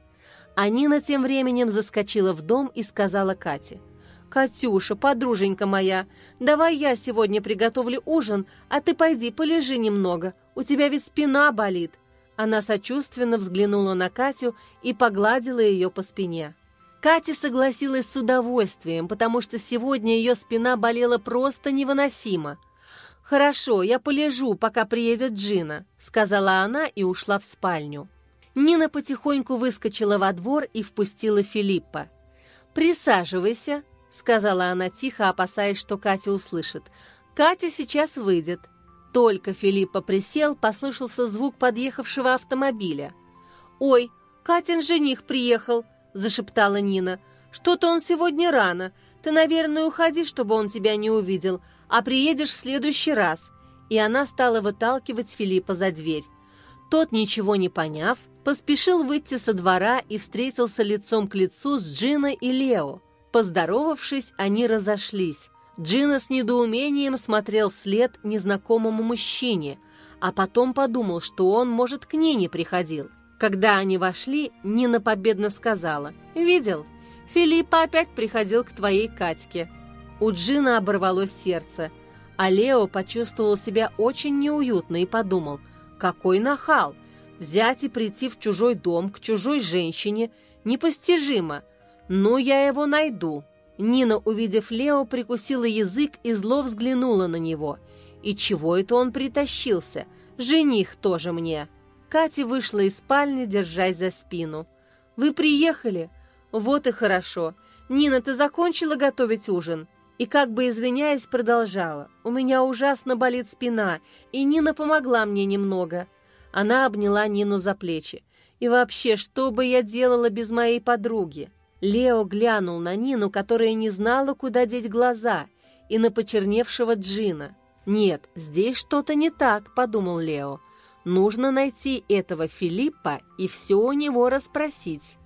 Speaker 1: А Нина тем временем заскочила в дом и сказала Кате. «Катюша, подруженька моя, давай я сегодня приготовлю ужин, а ты пойди полежи немного, у тебя ведь спина болит». Она сочувственно взглянула на Катю и погладила ее по спине. Катя согласилась с удовольствием, потому что сегодня ее спина болела просто невыносимо. «Хорошо, я полежу, пока приедет Джина», — сказала она и ушла в спальню. Нина потихоньку выскочила во двор и впустила Филиппа. «Присаживайся», — сказала она тихо, опасаясь, что Катя услышит. «Катя сейчас выйдет». Только Филиппа присел, послышался звук подъехавшего автомобиля. «Ой, Катин жених приехал», — зашептала Нина. «Что-то он сегодня рано. Ты, наверное, уходи, чтобы он тебя не увидел, а приедешь в следующий раз». И она стала выталкивать Филиппа за дверь. Тот, ничего не поняв, поспешил выйти со двора и встретился лицом к лицу с Джиной и Лео. Поздоровавшись, они разошлись. Джина с недоумением смотрел вслед незнакомому мужчине, а потом подумал, что он, может, к ней не приходил. Когда они вошли, Нина победно сказала, «Видел, Филиппа опять приходил к твоей Катьке». У Джина оборвалось сердце, а Лео почувствовал себя очень неуютно и подумал, «Какой нахал! Взять и прийти в чужой дом к чужой женщине непостижимо. Ну, я его найду». Нина, увидев Лео, прикусила язык и зло взглянула на него. «И чего это он притащился? Жених тоже мне!» Катя вышла из спальни, держась за спину. «Вы приехали? Вот и хорошо. Нина, ты закончила готовить ужин?» И как бы извиняясь, продолжала. «У меня ужасно болит спина, и Нина помогла мне немного». Она обняла Нину за плечи. «И вообще, что бы я делала без моей подруги?» Лео глянул на Нину, которая не знала, куда деть глаза, и на почерневшего Джина. «Нет, здесь что-то не так», — подумал Лео. «Нужно найти этого Филиппа и все у него расспросить».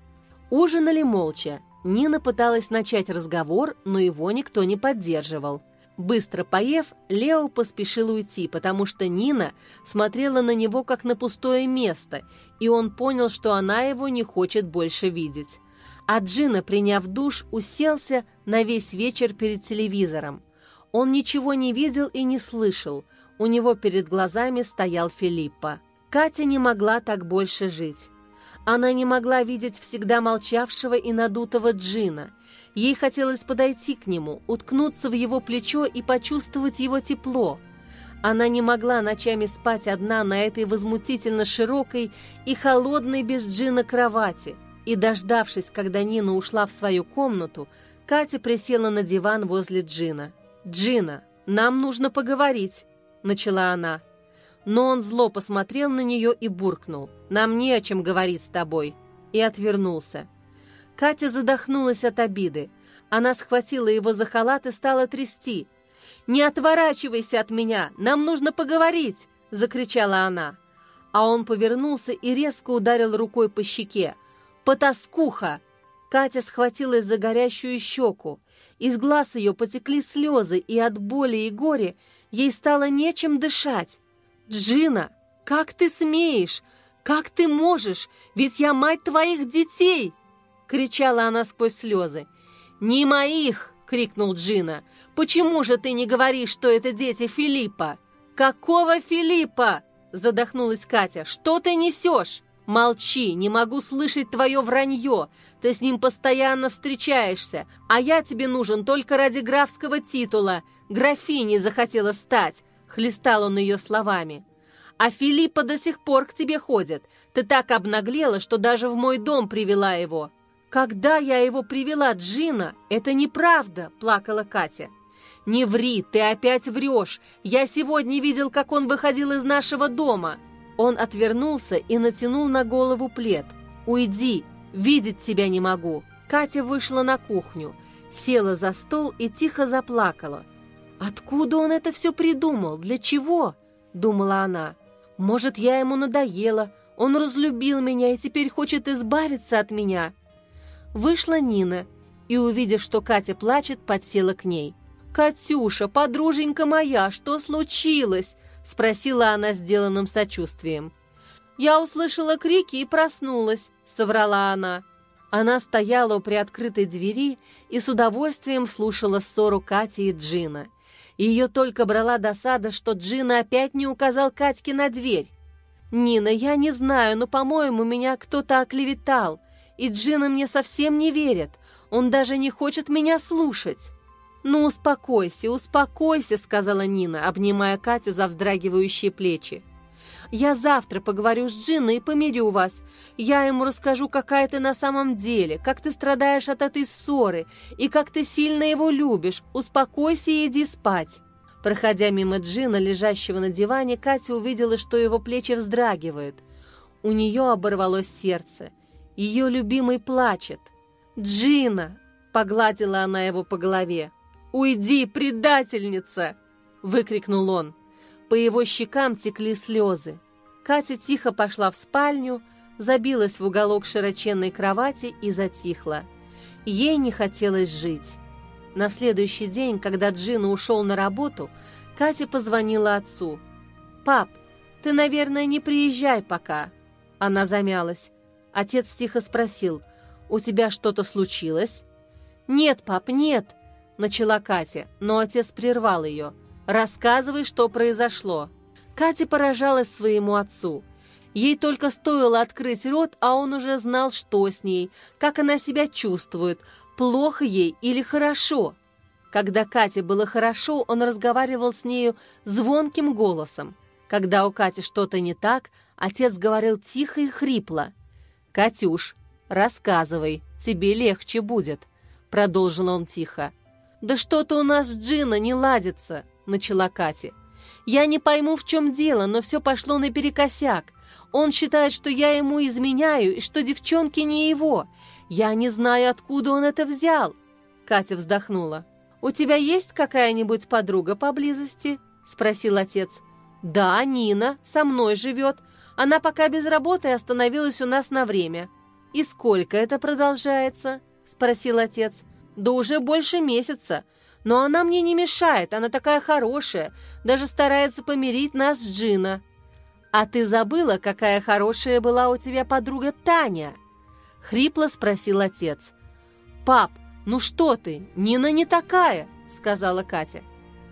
Speaker 1: Ужинали молча. Нина пыталась начать разговор, но его никто не поддерживал. Быстро поев, Лео поспешил уйти, потому что Нина смотрела на него как на пустое место, и он понял, что она его не хочет больше видеть а Джина, приняв душ, уселся на весь вечер перед телевизором. Он ничего не видел и не слышал, у него перед глазами стоял Филиппа. Катя не могла так больше жить. Она не могла видеть всегда молчавшего и надутого Джина. Ей хотелось подойти к нему, уткнуться в его плечо и почувствовать его тепло. Она не могла ночами спать одна на этой возмутительно широкой и холодной без Джина кровати – и, дождавшись, когда Нина ушла в свою комнату, Катя присела на диван возле Джина. «Джина, нам нужно поговорить», — начала она. Но он зло посмотрел на нее и буркнул. «Нам не о чем говорить с тобой», и отвернулся. Катя задохнулась от обиды. Она схватила его за халат и стала трясти. «Не отворачивайся от меня! Нам нужно поговорить!» — закричала она. А он повернулся и резко ударил рукой по щеке. «Потаскуха!» Катя схватилась за горящую щеку. Из глаз ее потекли слезы, и от боли и горя ей стало нечем дышать. «Джина, как ты смеешь? Как ты можешь? Ведь я мать твоих детей!» кричала она сквозь слезы. «Не моих!» — крикнул Джина. «Почему же ты не говоришь, что это дети Филиппа?» «Какого Филиппа?» — задохнулась Катя. «Что ты несешь?» «Молчи, не могу слышать твое вранье. Ты с ним постоянно встречаешься, а я тебе нужен только ради графского титула. Графиней захотела стать», — хлестал он ее словами. «А Филиппа до сих пор к тебе ходит. Ты так обнаглела, что даже в мой дом привела его». «Когда я его привела, Джина, это неправда», — плакала Катя. «Не ври, ты опять врешь. Я сегодня видел, как он выходил из нашего дома». Он отвернулся и натянул на голову плед. «Уйди! Видеть тебя не могу!» Катя вышла на кухню, села за стол и тихо заплакала. «Откуда он это все придумал? Для чего?» — думала она. «Может, я ему надоела, он разлюбил меня и теперь хочет избавиться от меня». Вышла Нина и, увидев, что Катя плачет, подсела к ней. «Катюша, подруженька моя, что случилось?» — спросила она сделанным сочувствием. «Я услышала крики и проснулась», — соврала она. Она стояла у приоткрытой двери и с удовольствием слушала ссору Кати и Джина. Ее только брала досада, что Джина опять не указал Катьке на дверь. «Нина, я не знаю, но, по-моему, меня кто-то оклеветал, и Джина мне совсем не верит. Он даже не хочет меня слушать». «Ну, успокойся, успокойся», — сказала Нина, обнимая Катю за вздрагивающие плечи. Я завтра поговорю с Джиной и помирю вас. Я ему расскажу, какая ты на самом деле, как ты страдаешь от этой ссоры и как ты сильно его любишь. Успокойся и иди спать». Проходя мимо Джина, лежащего на диване, Катя увидела, что его плечи вздрагивают. У нее оборвалось сердце. Ее любимый плачет. «Джина!» — погладила она его по голове. «Уйди, предательница!» — выкрикнул он. По его щекам текли слезы. Катя тихо пошла в спальню, забилась в уголок широченной кровати и затихла. Ей не хотелось жить. На следующий день, когда Джина ушел на работу, Катя позвонила отцу. «Пап, ты, наверное, не приезжай пока». Она замялась. Отец тихо спросил, «У тебя что-то случилось?» «Нет, пап, нет», — начала Катя, но отец прервал ее — Рассказывай, что произошло». Катя поражалась своему отцу. Ей только стоило открыть рот, а он уже знал, что с ней, как она себя чувствует, плохо ей или хорошо. Когда Кате было хорошо, он разговаривал с нею звонким голосом. Когда у Кати что-то не так, отец говорил тихо и хрипло. «Катюш, рассказывай, тебе легче будет», — продолжил он тихо. «Да что-то у нас Джина не ладится», начала Катя. «Я не пойму, в чем дело, но все пошло наперекосяк. Он считает, что я ему изменяю и что девчонки не его. Я не знаю, откуда он это взял». Катя вздохнула. «У тебя есть какая-нибудь подруга поблизости?» — спросил отец. «Да, Нина, со мной живет. Она пока без работы остановилась у нас на время». «И сколько это продолжается?» — спросил отец. «Да уже больше месяца. Но она мне не мешает, она такая хорошая, даже старается помирить нас с Джина. А ты забыла, какая хорошая была у тебя подруга Таня?» Хрипло спросил отец. «Пап, ну что ты, Нина не такая», — сказала Катя.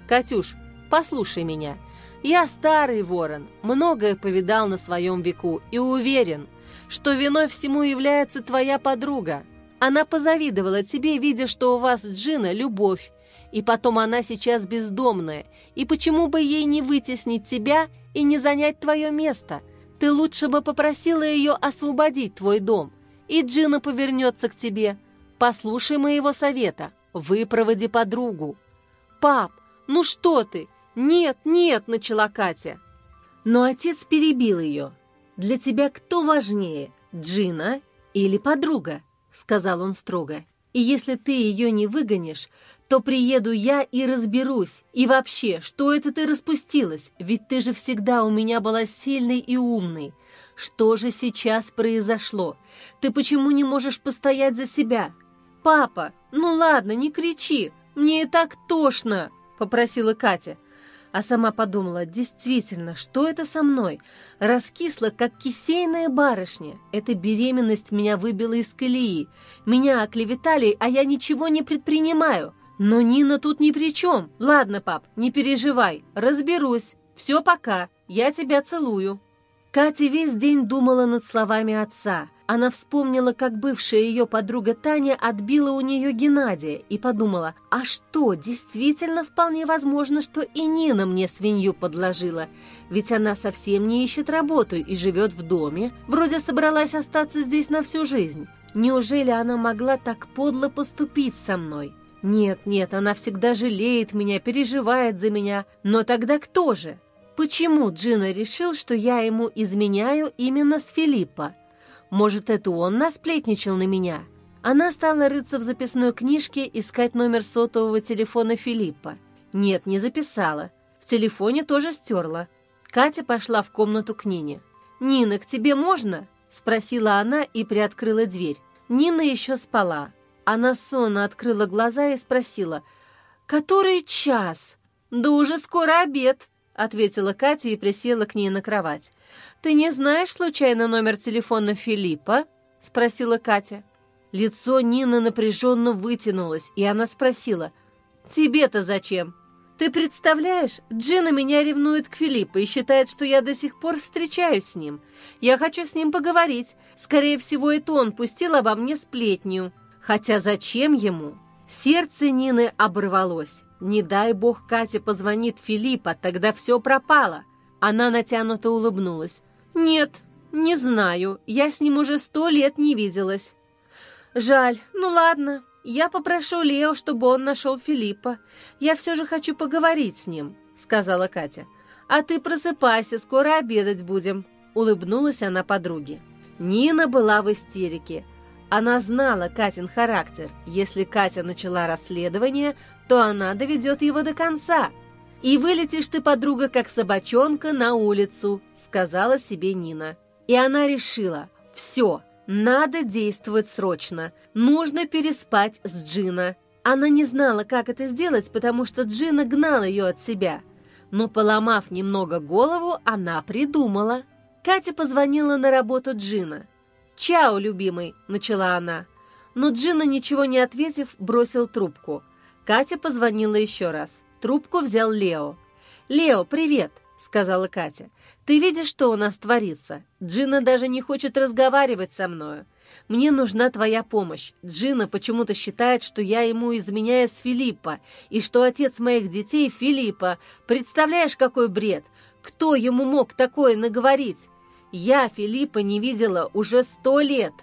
Speaker 1: «Катюш, послушай меня. Я старый ворон, многое повидал на своем веку и уверен, что виной всему является твоя подруга. Она позавидовала тебе, видя, что у вас Джина любовь, и потом она сейчас бездомная, и почему бы ей не вытеснить тебя и не занять твое место? Ты лучше бы попросила ее освободить твой дом, и Джина повернется к тебе. Послушай моего совета, выпроводи подругу». «Пап, ну что ты? Нет, нет!» — начала Катя. Но отец перебил ее. «Для тебя кто важнее, Джина или подруга?» — сказал он строго. «И если ты ее не выгонишь, то приеду я и разберусь. И вообще, что это ты распустилась? Ведь ты же всегда у меня была сильной и умной. Что же сейчас произошло? Ты почему не можешь постоять за себя? Папа, ну ладно, не кричи, мне и так тошно, попросила Катя а сама подумала, действительно, что это со мной? Раскисла, как кисейная барышня. Эта беременность меня выбила из колеи. Меня оклеветали, а я ничего не предпринимаю. Но Нина тут ни при чем. Ладно, пап, не переживай, разберусь. Все пока, я тебя целую. Катя весь день думала над словами отца. Она вспомнила, как бывшая ее подруга Таня отбила у нее Геннадия и подумала, а что, действительно вполне возможно, что и Нина мне свинью подложила, ведь она совсем не ищет работу и живет в доме, вроде собралась остаться здесь на всю жизнь. Неужели она могла так подло поступить со мной? Нет, нет, она всегда жалеет меня, переживает за меня, но тогда кто же? Почему Джина решил, что я ему изменяю именно с Филиппа? Может, это он насплетничал на меня? Она стала рыться в записной книжке, искать номер сотового телефона Филиппа. Нет, не записала. В телефоне тоже стерла. Катя пошла в комнату к Нине. «Нина, к тебе можно?» – спросила она и приоткрыла дверь. Нина еще спала. Она сонно открыла глаза и спросила, «Который час? Да уже скоро обед», — ответила Катя и присела к ней на кровать. «Ты не знаешь, случайно, номер телефона Филиппа?» — спросила Катя. Лицо Нины напряженно вытянулось, и она спросила, «Тебе-то зачем?» «Ты представляешь, Джина меня ревнует к Филиппу и считает, что я до сих пор встречаюсь с ним. Я хочу с ним поговорить. Скорее всего, это он пустил обо мне сплетню. Хотя зачем ему?» Сердце Нины оборвалось. Не дай бог Катя позвонит Филиппа, тогда все пропало. Она натянуто улыбнулась. «Нет, не знаю, я с ним уже сто лет не виделась». «Жаль, ну ладно, я попрошу Лео, чтобы он нашел Филиппа. Я все же хочу поговорить с ним», — сказала Катя. «А ты просыпайся, скоро обедать будем», — улыбнулась она подруге. Нина была в истерике. Она знала Катин характер. Если Катя начала расследование, то она доведет его до конца. «И вылетишь ты, подруга, как собачонка на улицу», — сказала себе Нина. И она решила, все, надо действовать срочно, нужно переспать с Джина. Она не знала, как это сделать, потому что Джина гнал ее от себя. Но, поломав немного голову, она придумала. Катя позвонила на работу Джина. «Чао, любимый», — начала она. Но Джина, ничего не ответив, бросил трубку. Катя позвонила еще раз. Трубку взял Лео. «Лео, привет!» — сказала Катя. «Ты видишь, что у нас творится? Джина даже не хочет разговаривать со мною. Мне нужна твоя помощь. Джина почему-то считает, что я ему изменяю с Филиппа, и что отец моих детей — Филиппа. Представляешь, какой бред? Кто ему мог такое наговорить? Я Филиппа не видела уже сто лет».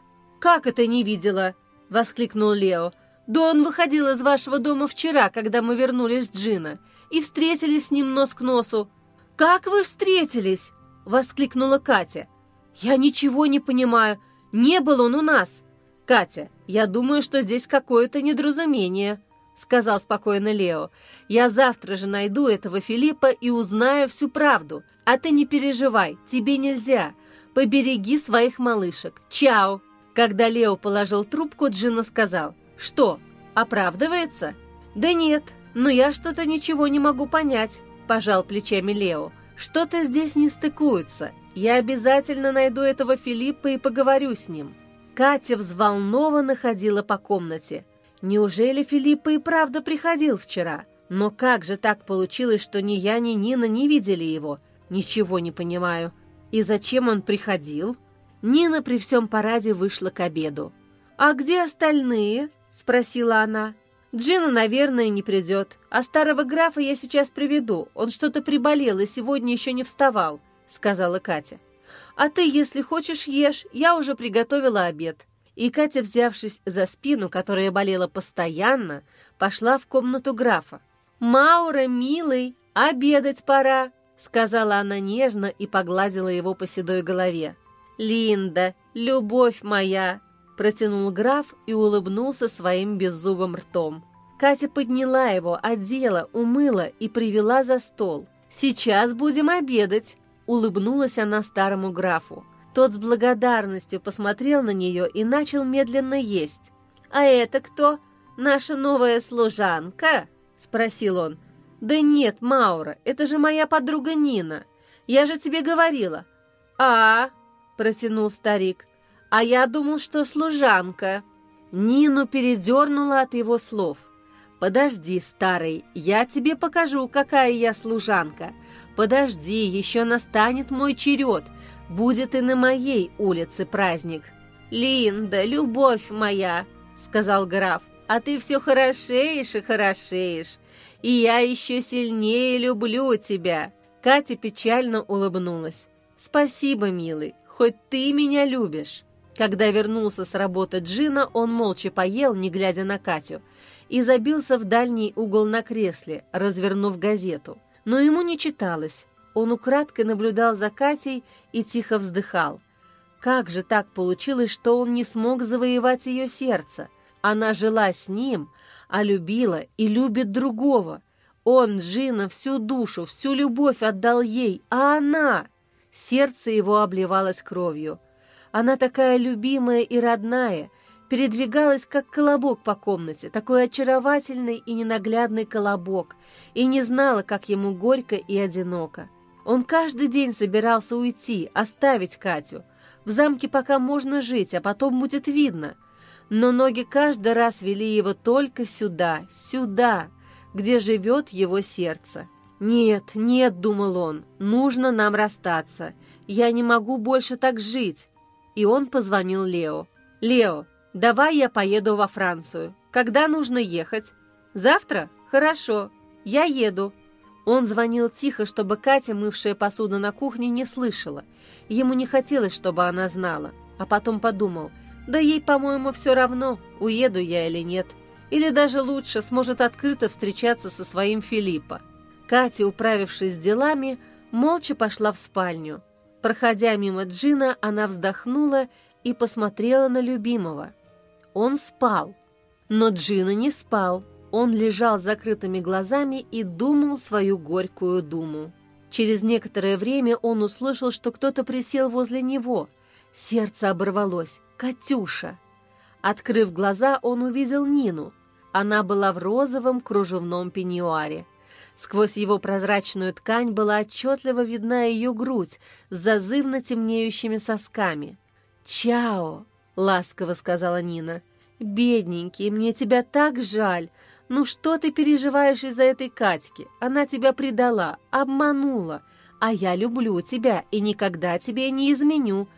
Speaker 1: «Как это не видела?» — воскликнул Лео. «Да он выходил из вашего дома вчера, когда мы вернулись с Джина, и встретились с ним нос к носу. «Как вы встретились?» — воскликнула Катя. «Я ничего не понимаю. Не был он у нас». «Катя, я думаю, что здесь какое-то недоразумение», — сказал спокойно Лео. «Я завтра же найду этого Филиппа и узнаю всю правду. А ты не переживай, тебе нельзя. Побереги своих малышек. Чао!» Когда Лео положил трубку, Джина сказал. «Что, оправдывается?» «Да нет, но я что-то ничего не могу понять пожал плечами Лео. «Что-то здесь не стыкуется. Я обязательно найду этого Филиппа и поговорю с ним». Катя взволнованно ходила по комнате. Неужели Филиппа и правда приходил вчера? Но как же так получилось, что ни я, ни Нина не видели его? Ничего не понимаю. И зачем он приходил? Нина при всем параде вышла к обеду. «А где остальные?» — спросила она. Джина, наверное, не придет. А старого графа я сейчас приведу. Он что-то приболел и сегодня еще не вставал», — сказала Катя. «А ты, если хочешь, ешь. Я уже приготовила обед». И Катя, взявшись за спину, которая болела постоянно, пошла в комнату графа. «Маура, милый, обедать пора», — сказала она нежно и погладила его по седой голове. «Линда, любовь моя, Протянул граф и улыбнулся своим беззубым ртом. Катя подняла его, одела, умыла и привела за стол. «Сейчас будем обедать», — улыбнулась она старому графу. Тот с благодарностью посмотрел на нее и начал медленно есть. «А это кто? Наша новая служанка?» — спросил он. «Да нет, Маура, это же моя подруга Нина. Я же тебе говорила». «А, протянул старик, а я думал, что служанка». Нину передернула от его слов. «Подожди, старый, я тебе покажу, какая я служанка. Подожди, еще настанет мой черед. Будет и на моей улице праздник». «Линда, любовь моя», — сказал граф, «а ты все хорошеешь и хорошеешь, и я еще сильнее люблю тебя». Катя печально улыбнулась. «Спасибо, милый, хоть ты меня любишь». Когда вернулся с работы Джина, он молча поел, не глядя на Катю, и забился в дальний угол на кресле, развернув газету. Но ему не читалось. Он украдкой наблюдал за Катей и тихо вздыхал. Как же так получилось, что он не смог завоевать ее сердце? Она жила с ним, а любила и любит другого. Он, Джина, всю душу, всю любовь отдал ей, а она... Сердце его обливалось кровью. Она такая любимая и родная, передвигалась, как колобок по комнате, такой очаровательный и ненаглядный колобок, и не знала, как ему горько и одиноко. Он каждый день собирался уйти, оставить Катю. В замке пока можно жить, а потом будет видно. Но ноги каждый раз вели его только сюда, сюда, где живет его сердце. «Нет, нет», — думал он, — «нужно нам расстаться. Я не могу больше так жить». И он позвонил Лео. «Лео, давай я поеду во Францию. Когда нужно ехать?» «Завтра? Хорошо. Я еду». Он звонил тихо, чтобы Катя, мывшая посуду на кухне, не слышала. Ему не хотелось, чтобы она знала. А потом подумал, да ей, по-моему, все равно, уеду я или нет. Или даже лучше, сможет открыто встречаться со своим Филиппо. Катя, управившись с делами, молча пошла в спальню. Проходя мимо Джина, она вздохнула и посмотрела на любимого. Он спал. Но Джина не спал. Он лежал с закрытыми глазами и думал свою горькую думу. Через некоторое время он услышал, что кто-то присел возле него. Сердце оборвалось. «Катюша!» Открыв глаза, он увидел Нину. Она была в розовом кружевном пеньюаре. Сквозь его прозрачную ткань была отчетливо видна ее грудь с зазывно темнеющими сосками. «Чао!» — ласково сказала Нина. «Бедненький, мне тебя так жаль. Ну что ты переживаешь из-за этой Катьки? Она тебя предала, обманула. А я люблю тебя и никогда тебе не изменю.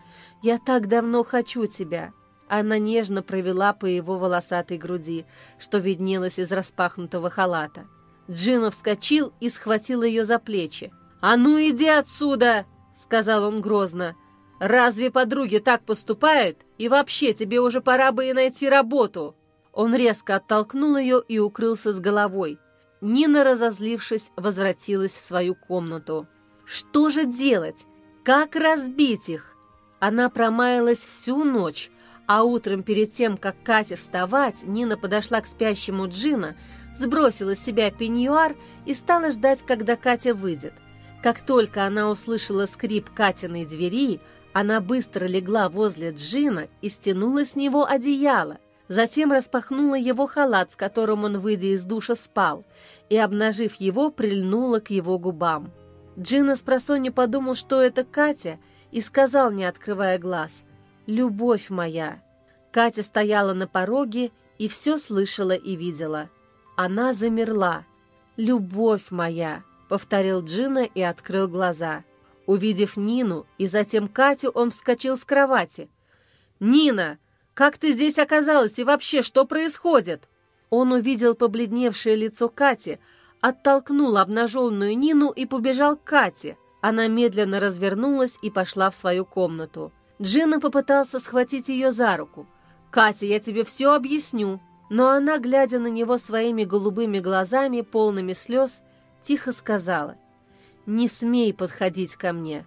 Speaker 1: Я так давно хочу тебя». Она нежно провела по его волосатой груди, что виднелось из распахнутого халата. Джима вскочил и схватил ее за плечи. «А ну иди отсюда!» — сказал он грозно. «Разве подруги так поступают? И вообще тебе уже пора бы и найти работу!» Он резко оттолкнул ее и укрылся с головой. Нина, разозлившись, возвратилась в свою комнату. «Что же делать? Как разбить их?» Она промаялась всю ночь, а утром перед тем, как Катя вставать, Нина подошла к спящему Джина, сбросила с себя пеньюар и стала ждать, когда Катя выйдет. Как только она услышала скрип Катиной двери, она быстро легла возле Джина и стянула с него одеяло, Затем распахнула его халат, в котором он, выйдя из душа, спал, и, обнажив его, прильнула к его губам. Джина с просонья подумал, что это Катя, и сказал, не открывая глаз, «Любовь моя». Катя стояла на пороге и все слышала и видела. Она замерла. «Любовь моя», — повторил Джина и открыл глаза. Увидев Нину и затем Катю, он вскочил с кровати. «Нина!» Как ты здесь оказалась и вообще, что происходит?» Он увидел побледневшее лицо Кати, оттолкнул обнаженную Нину и побежал к Кате. Она медленно развернулась и пошла в свою комнату. Джина попытался схватить ее за руку. «Катя, я тебе все объясню». Но она, глядя на него своими голубыми глазами, полными слез, тихо сказала «Не смей подходить ко мне»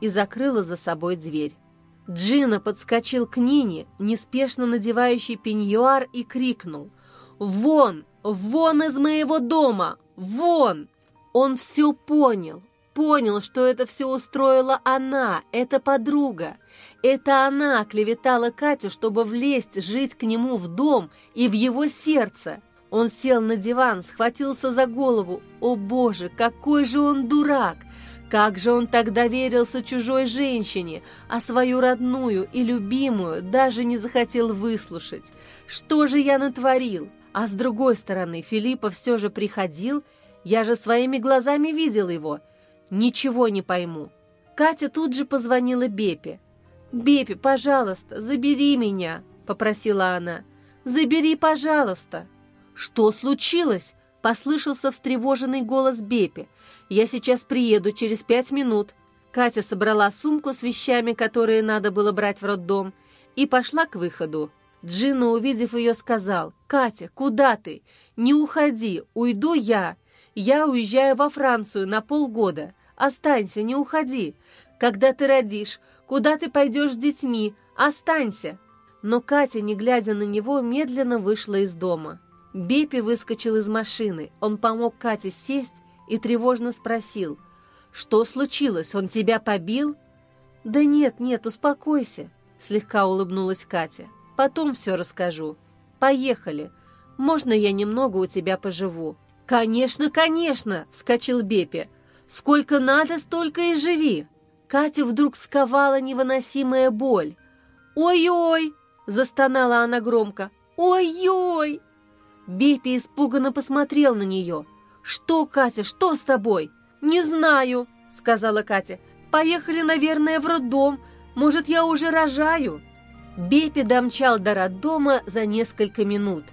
Speaker 1: и закрыла за собой дверь. Джина подскочил к Нине, неспешно надевающий пеньюар, и крикнул «Вон! Вон из моего дома! Вон!» Он все понял, понял, что это все устроила она, эта подруга. Это она клеветала Катю, чтобы влезть жить к нему в дом и в его сердце. Он сел на диван, схватился за голову. О боже, какой же он дурак! Как же он так доверился чужой женщине, а свою родную и любимую даже не захотел выслушать? Что же я натворил? А с другой стороны, Филиппа все же приходил, я же своими глазами видел его. Ничего не пойму. Катя тут же позвонила Бепе. «Бепе, пожалуйста, забери меня», — попросила она. «Забери, пожалуйста». «Что случилось?» — послышался встревоженный голос Бепе. Я сейчас приеду через пять минут». Катя собрала сумку с вещами, которые надо было брать в роддом, и пошла к выходу. Джина, увидев ее, сказал, «Катя, куда ты? Не уходи, уйду я. Я уезжаю во Францию на полгода. Останься, не уходи. Когда ты родишь, куда ты пойдешь с детьми? Останься». Но Катя, не глядя на него, медленно вышла из дома. Бепи выскочил из машины. Он помог Кате сесть и тревожно спросил, «Что случилось? Он тебя побил?» «Да нет, нет, успокойся», — слегка улыбнулась Катя. Потом все расскажу. Поехали. Можно я немного у тебя поживу?» «Конечно, конечно!» — вскочил Бепи. «Сколько надо, столько и живи!» Катю вдруг сковала невыносимая боль. «Ой-ой!» — застонала она громко. «Ой-ой!» Бепи испуганно посмотрел на нее. «Что, Катя, что с тобой?» «Не знаю», — сказала Катя. «Поехали, наверное, в роддом. Может, я уже рожаю?» Бепи домчал до роддома за несколько минут.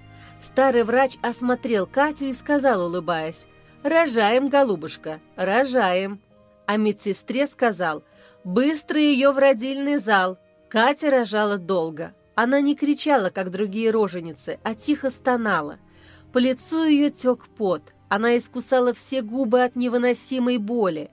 Speaker 1: Старый врач осмотрел Катю и сказал, улыбаясь, «Рожаем, голубушка, рожаем». А медсестре сказал, «Быстро ее в родильный зал». Катя рожала долго. Она не кричала, как другие роженицы, а тихо стонала. По лицу ее тек пот. Она искусала все губы от невыносимой боли.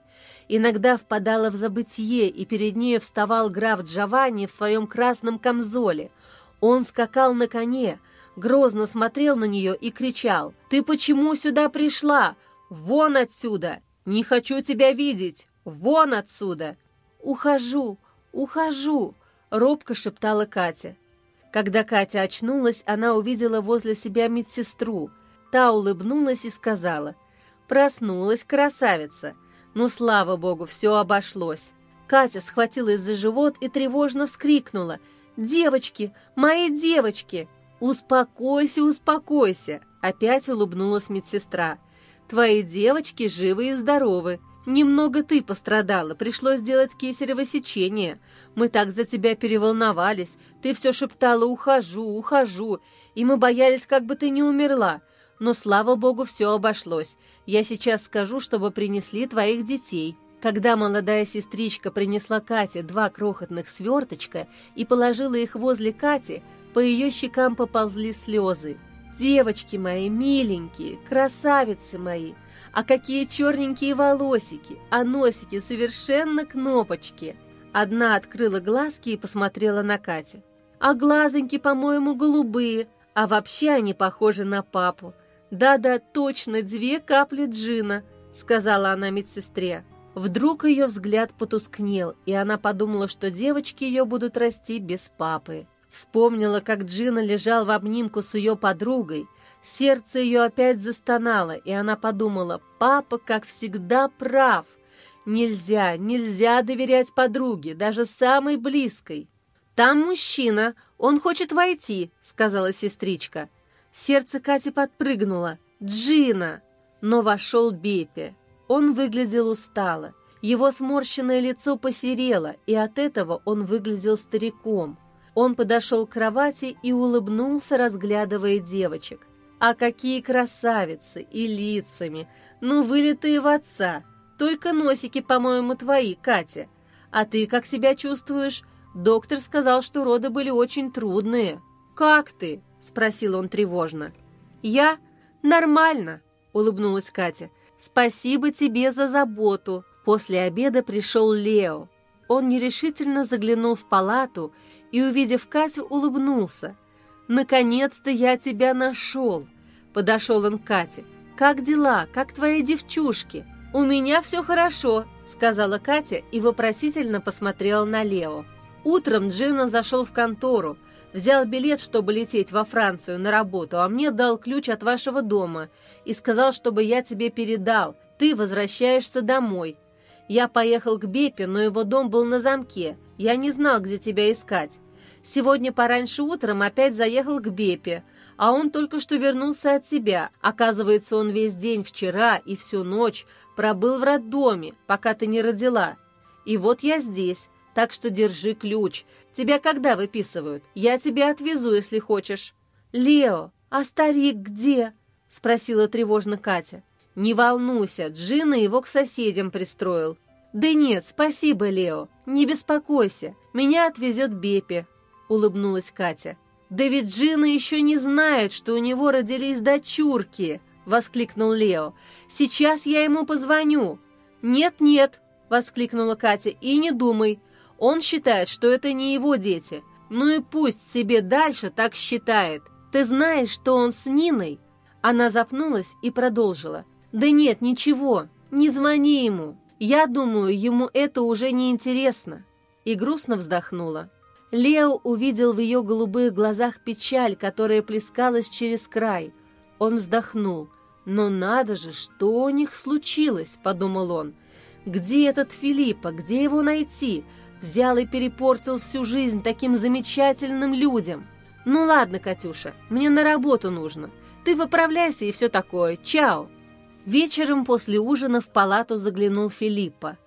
Speaker 1: Иногда впадала в забытье, и перед ней вставал граф Джованни в своем красном камзоле. Он скакал на коне, грозно смотрел на нее и кричал «Ты почему сюда пришла? Вон отсюда! Не хочу тебя видеть! Вон отсюда!» «Ухожу, ухожу!» — робко шептала Катя. Когда Катя очнулась, она увидела возле себя медсестру. Та улыбнулась и сказала «Проснулась красавица!» Ну, слава богу, все обошлось. Катя схватилась за живот и тревожно вскрикнула. «Девочки! Мои девочки!» «Успокойся, успокойся!» Опять улыбнулась медсестра. «Твои девочки живы и здоровы. Немного ты пострадала, пришлось сделать кесарево сечение. Мы так за тебя переволновались. Ты все шептала «ухожу, ухожу», и мы боялись, как бы ты не умерла. Но, слава богу, все обошлось. Я сейчас скажу, чтобы принесли твоих детей». Когда молодая сестричка принесла Кате два крохотных сверточка и положила их возле Кати, по ее щекам поползли слезы. «Девочки мои, миленькие, красавицы мои! А какие черненькие волосики, а носики совершенно кнопочки!» Одна открыла глазки и посмотрела на Катю. «А глазоньки, по-моему, голубые, а вообще они похожи на папу. «Да-да, точно, две капли джина», — сказала она медсестре. Вдруг ее взгляд потускнел, и она подумала, что девочки ее будут расти без папы. Вспомнила, как Джина лежал в обнимку с ее подругой. Сердце ее опять застонало, и она подумала, папа, как всегда, прав. Нельзя, нельзя доверять подруге, даже самой близкой. «Там мужчина, он хочет войти», — сказала сестричка. Сердце Кати подпрыгнуло. «Джина!» Но вошел Бепе. Он выглядел устало. Его сморщенное лицо посерело, и от этого он выглядел стариком. Он подошел к кровати и улыбнулся, разглядывая девочек. А какие красавицы и лицами! Ну, вылитые в отца! Только носики, по-моему, твои, Катя. А ты как себя чувствуешь? Доктор сказал, что роды были очень трудные. Как ты? — спросил он тревожно. «Я? Нормально», — улыбнулась Катя. «Спасибо тебе за заботу». После обеда пришел Лео. Он нерешительно заглянул в палату и, увидев Катю, улыбнулся. «Наконец-то я тебя нашел!» Подошел он к Кате. «Как дела? Как твои девчушки?» «У меня все хорошо», — сказала Катя и вопросительно посмотрела на Лео. Утром Джина зашел в контору, Взял билет, чтобы лететь во Францию на работу, а мне дал ключ от вашего дома и сказал, чтобы я тебе передал. Ты возвращаешься домой. Я поехал к Бепе, но его дом был на замке. Я не знал, где тебя искать. Сегодня пораньше утром опять заехал к Бепе, а он только что вернулся от тебя. Оказывается, он весь день вчера и всю ночь пробыл в роддоме, пока ты не родила. И вот я здесь. Так что держи ключ. Тебя когда выписывают? Я тебя отвезу, если хочешь». «Лео, а старик где?» — спросила тревожно Катя. «Не волнуйся, Джина его к соседям пристроил». «Да нет, спасибо, Лео, не беспокойся, меня отвезет Бепе», — улыбнулась Катя. «Да ведь Джина еще не знает, что у него родились дочурки», — воскликнул Лео. «Сейчас я ему позвоню». «Нет-нет», — воскликнула Катя, — «и не думай, он считает, что это не его дети. Ну и пусть себе дальше так считает. Ты знаешь, что он с Ниной?» Она запнулась и продолжила. «Да нет, ничего, не звони ему. Я думаю, ему это уже не интересно». И грустно вздохнула. Лео увидел в ее голубых глазах печаль, которая плескалась через край. Он вздохнул. «Но надо же, что у них случилось?» — подумал он. «Где этот Филиппа? Где его найти? Взял и перепортил всю жизнь таким замечательным людям. Ну ладно, Катюша, мне на работу нужно. Ты выправляйся и все такое. Чао!» Вечером после ужина в палату заглянул Филиппа.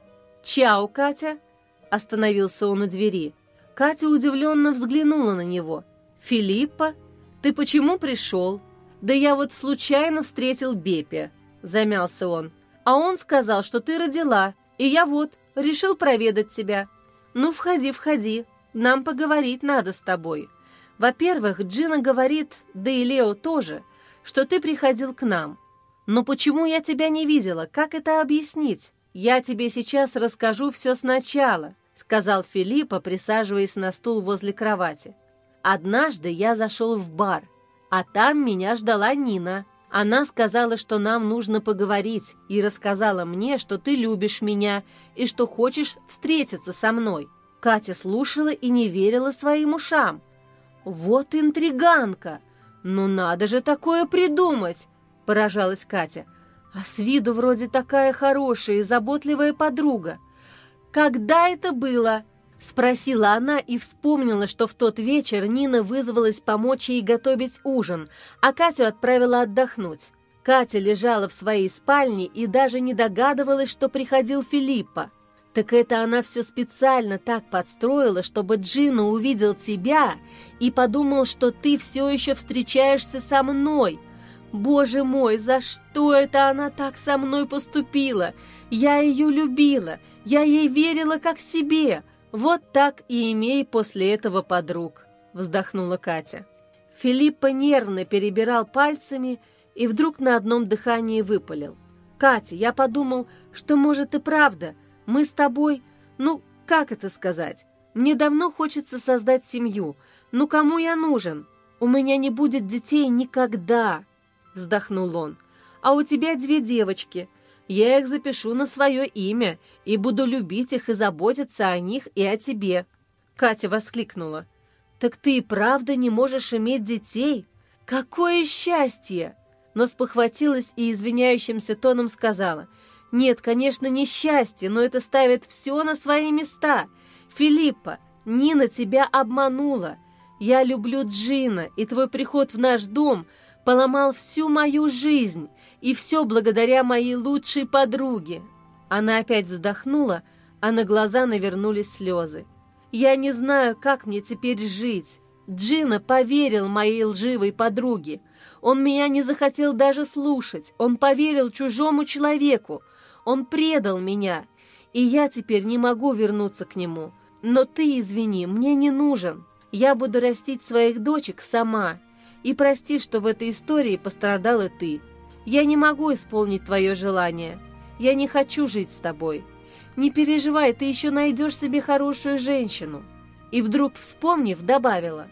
Speaker 1: «Чао, Катя!» — остановился он у двери. Катя удивленно взглянула на него. «Филиппа? Ты почему пришел?» «Да я вот случайно встретил Бепе», — замялся он. «А он сказал, что ты родила, и я вот, решил проведать тебя. Ну, входи, входи, нам поговорить надо с тобой. Во-первых, Джина говорит, да и Лео тоже, что ты приходил к нам. Но почему я тебя не видела? Как это объяснить? Я тебе сейчас расскажу все сначала», — сказал Филиппа, присаживаясь на стул возле кровати. «Однажды я зашел в бар, а там меня ждала Нина. Она сказала, что нам нужно поговорить, и рассказала мне, что ты любишь меня и что хочешь встретиться со мной». Катя слушала и не верила своим ушам. «Вот интриганка! Ну надо же такое придумать!» — поражалась Катя. «А с виду вроде такая хорошая и заботливая подруга. Когда это было?» — спросила она и вспомнила, что в тот вечер Нина вызвалась помочь ей готовить ужин, а Катю отправила отдохнуть. Катя лежала в своей спальне и даже не догадывалась, что приходил Филиппа. Так это она все специально так подстроила, чтобы Джина увидел тебя и подумал, что ты все еще встречаешься со мной — Боже мой, за что это она так со мной поступила? Я ее любила, я ей верила как себе. Вот так и имей после этого подруг, вздохнула Катя. Филиппа нервно перебирал пальцами и вдруг на одном дыхании выпалил. «Катя, я подумал, что, может, и правда, мы с тобой, ну, как это сказать? Мне давно хочется создать семью, ну кому я нужен? У меня не будет детей никогда!» — вздохнул он. «А у тебя две девочки. Я их запишу на свое имя и буду любить их и заботиться о них и о тебе». Катя воскликнула. «Так ты и правда не можешь иметь детей? Какое счастье!» Но спохватилась и извиняющимся тоном сказала. «Нет, конечно, не счастье, но это ставит все на свои места. Филиппа, Нина тебя обманула. Я люблю Джина, и твой приход в наш дом — поломал всю мою жизнь, и все благодаря моей лучшей подруге». Она опять вздохнула, а на глаза навернулись слезы. «Я не знаю, как мне теперь жить. Джина поверил моей лживой подруге. Он меня не захотел даже слушать. Он поверил чужому человеку. Он предал меня. И я теперь не могу вернуться к нему. Но ты, извини, мне не нужен. Я буду растить своих дочек сама. И прости, что в этой истории пострадала ты. Я не могу исполнить твое желание. Я не хочу жить с тобой. Не переживай, ты еще найдешь себе хорошую женщину». И вдруг, вспомнив, добавила.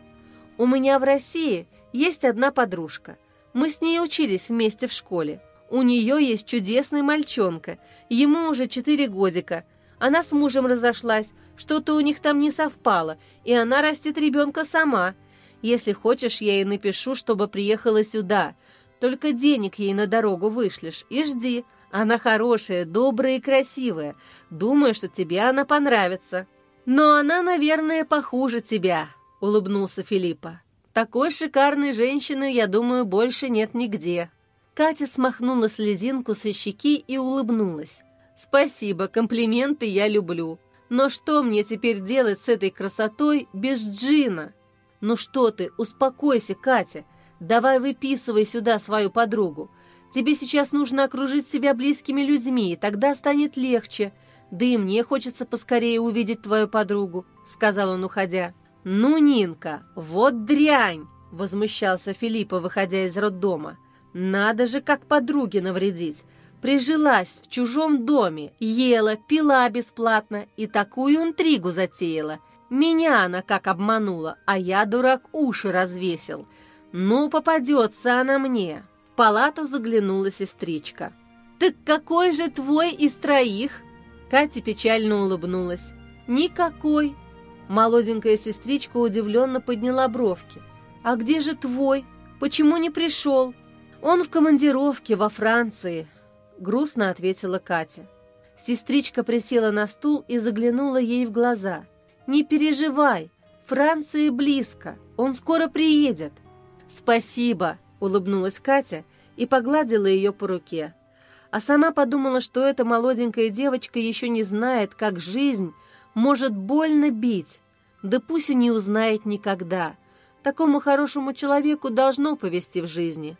Speaker 1: «У меня в России есть одна подружка. Мы с ней учились вместе в школе. У нее есть чудесный мальчонка. Ему уже четыре годика. Она с мужем разошлась, что-то у них там не совпало, и она растит ребенка сама. Если хочешь, я ей напишу, чтобы приехала сюда. Только денег ей на дорогу вышлешь и жди. Она хорошая, добрая и красивая. Думаю, что тебе она понравится». «Но она, наверное, похуже тебя», — улыбнулся Филиппа. «Такой шикарной женщины, я думаю, больше нет нигде». Катя смахнула слезинку со щеки и улыбнулась. «Спасибо, комплименты я люблю. Но что мне теперь делать с этой красотой без Джина?» «Ну что ты, успокойся, Катя. Давай выписывай сюда свою подругу. Тебе сейчас нужно окружить себя близкими людьми, и тогда станет легче. Да и мне хочется поскорее увидеть твою подругу», — сказал он, уходя. «Ну, Нинка, вот дрянь!» — возмущался Филиппа, выходя из роддома. «Надо же, как подруге навредить!» Прижилась в чужом доме, ела, пила бесплатно и такую интригу затеяла — меня она как обманула, а я, дурак, уши развесил. Ну, попадется она мне. В палату заглянула сестричка. «Так какой же твой из троих?» Катя печально улыбнулась. «Никакой». Молоденькая сестричка удивленно подняла бровки. «А где же твой? Почему не пришел?» «Он в командировке во Франции», — грустно ответила Катя. Сестричка присела на стул и заглянула ей в глаза. «Не переживай, Франции близко, он скоро приедет». «Спасибо», — улыбнулась Катя и погладила ее по руке. А сама подумала, что эта молоденькая девочка еще не знает, как жизнь может больно бить. Да пусть и не узнает никогда. Такому хорошему человеку должно повести в жизни.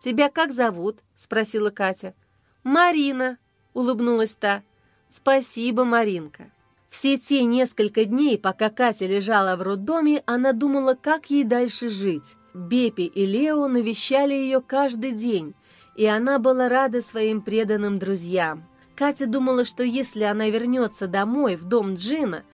Speaker 1: «Тебя как зовут?» — спросила Катя. «Марина», — улыбнулась та. «Спасибо, Маринка». Все те несколько дней, пока Катя лежала в роддоме, она думала, как ей дальше жить. Бепи и Лео навещали ее каждый день, и она была рада своим преданным друзьям. Катя думала, что если она вернется домой, в дом Джина,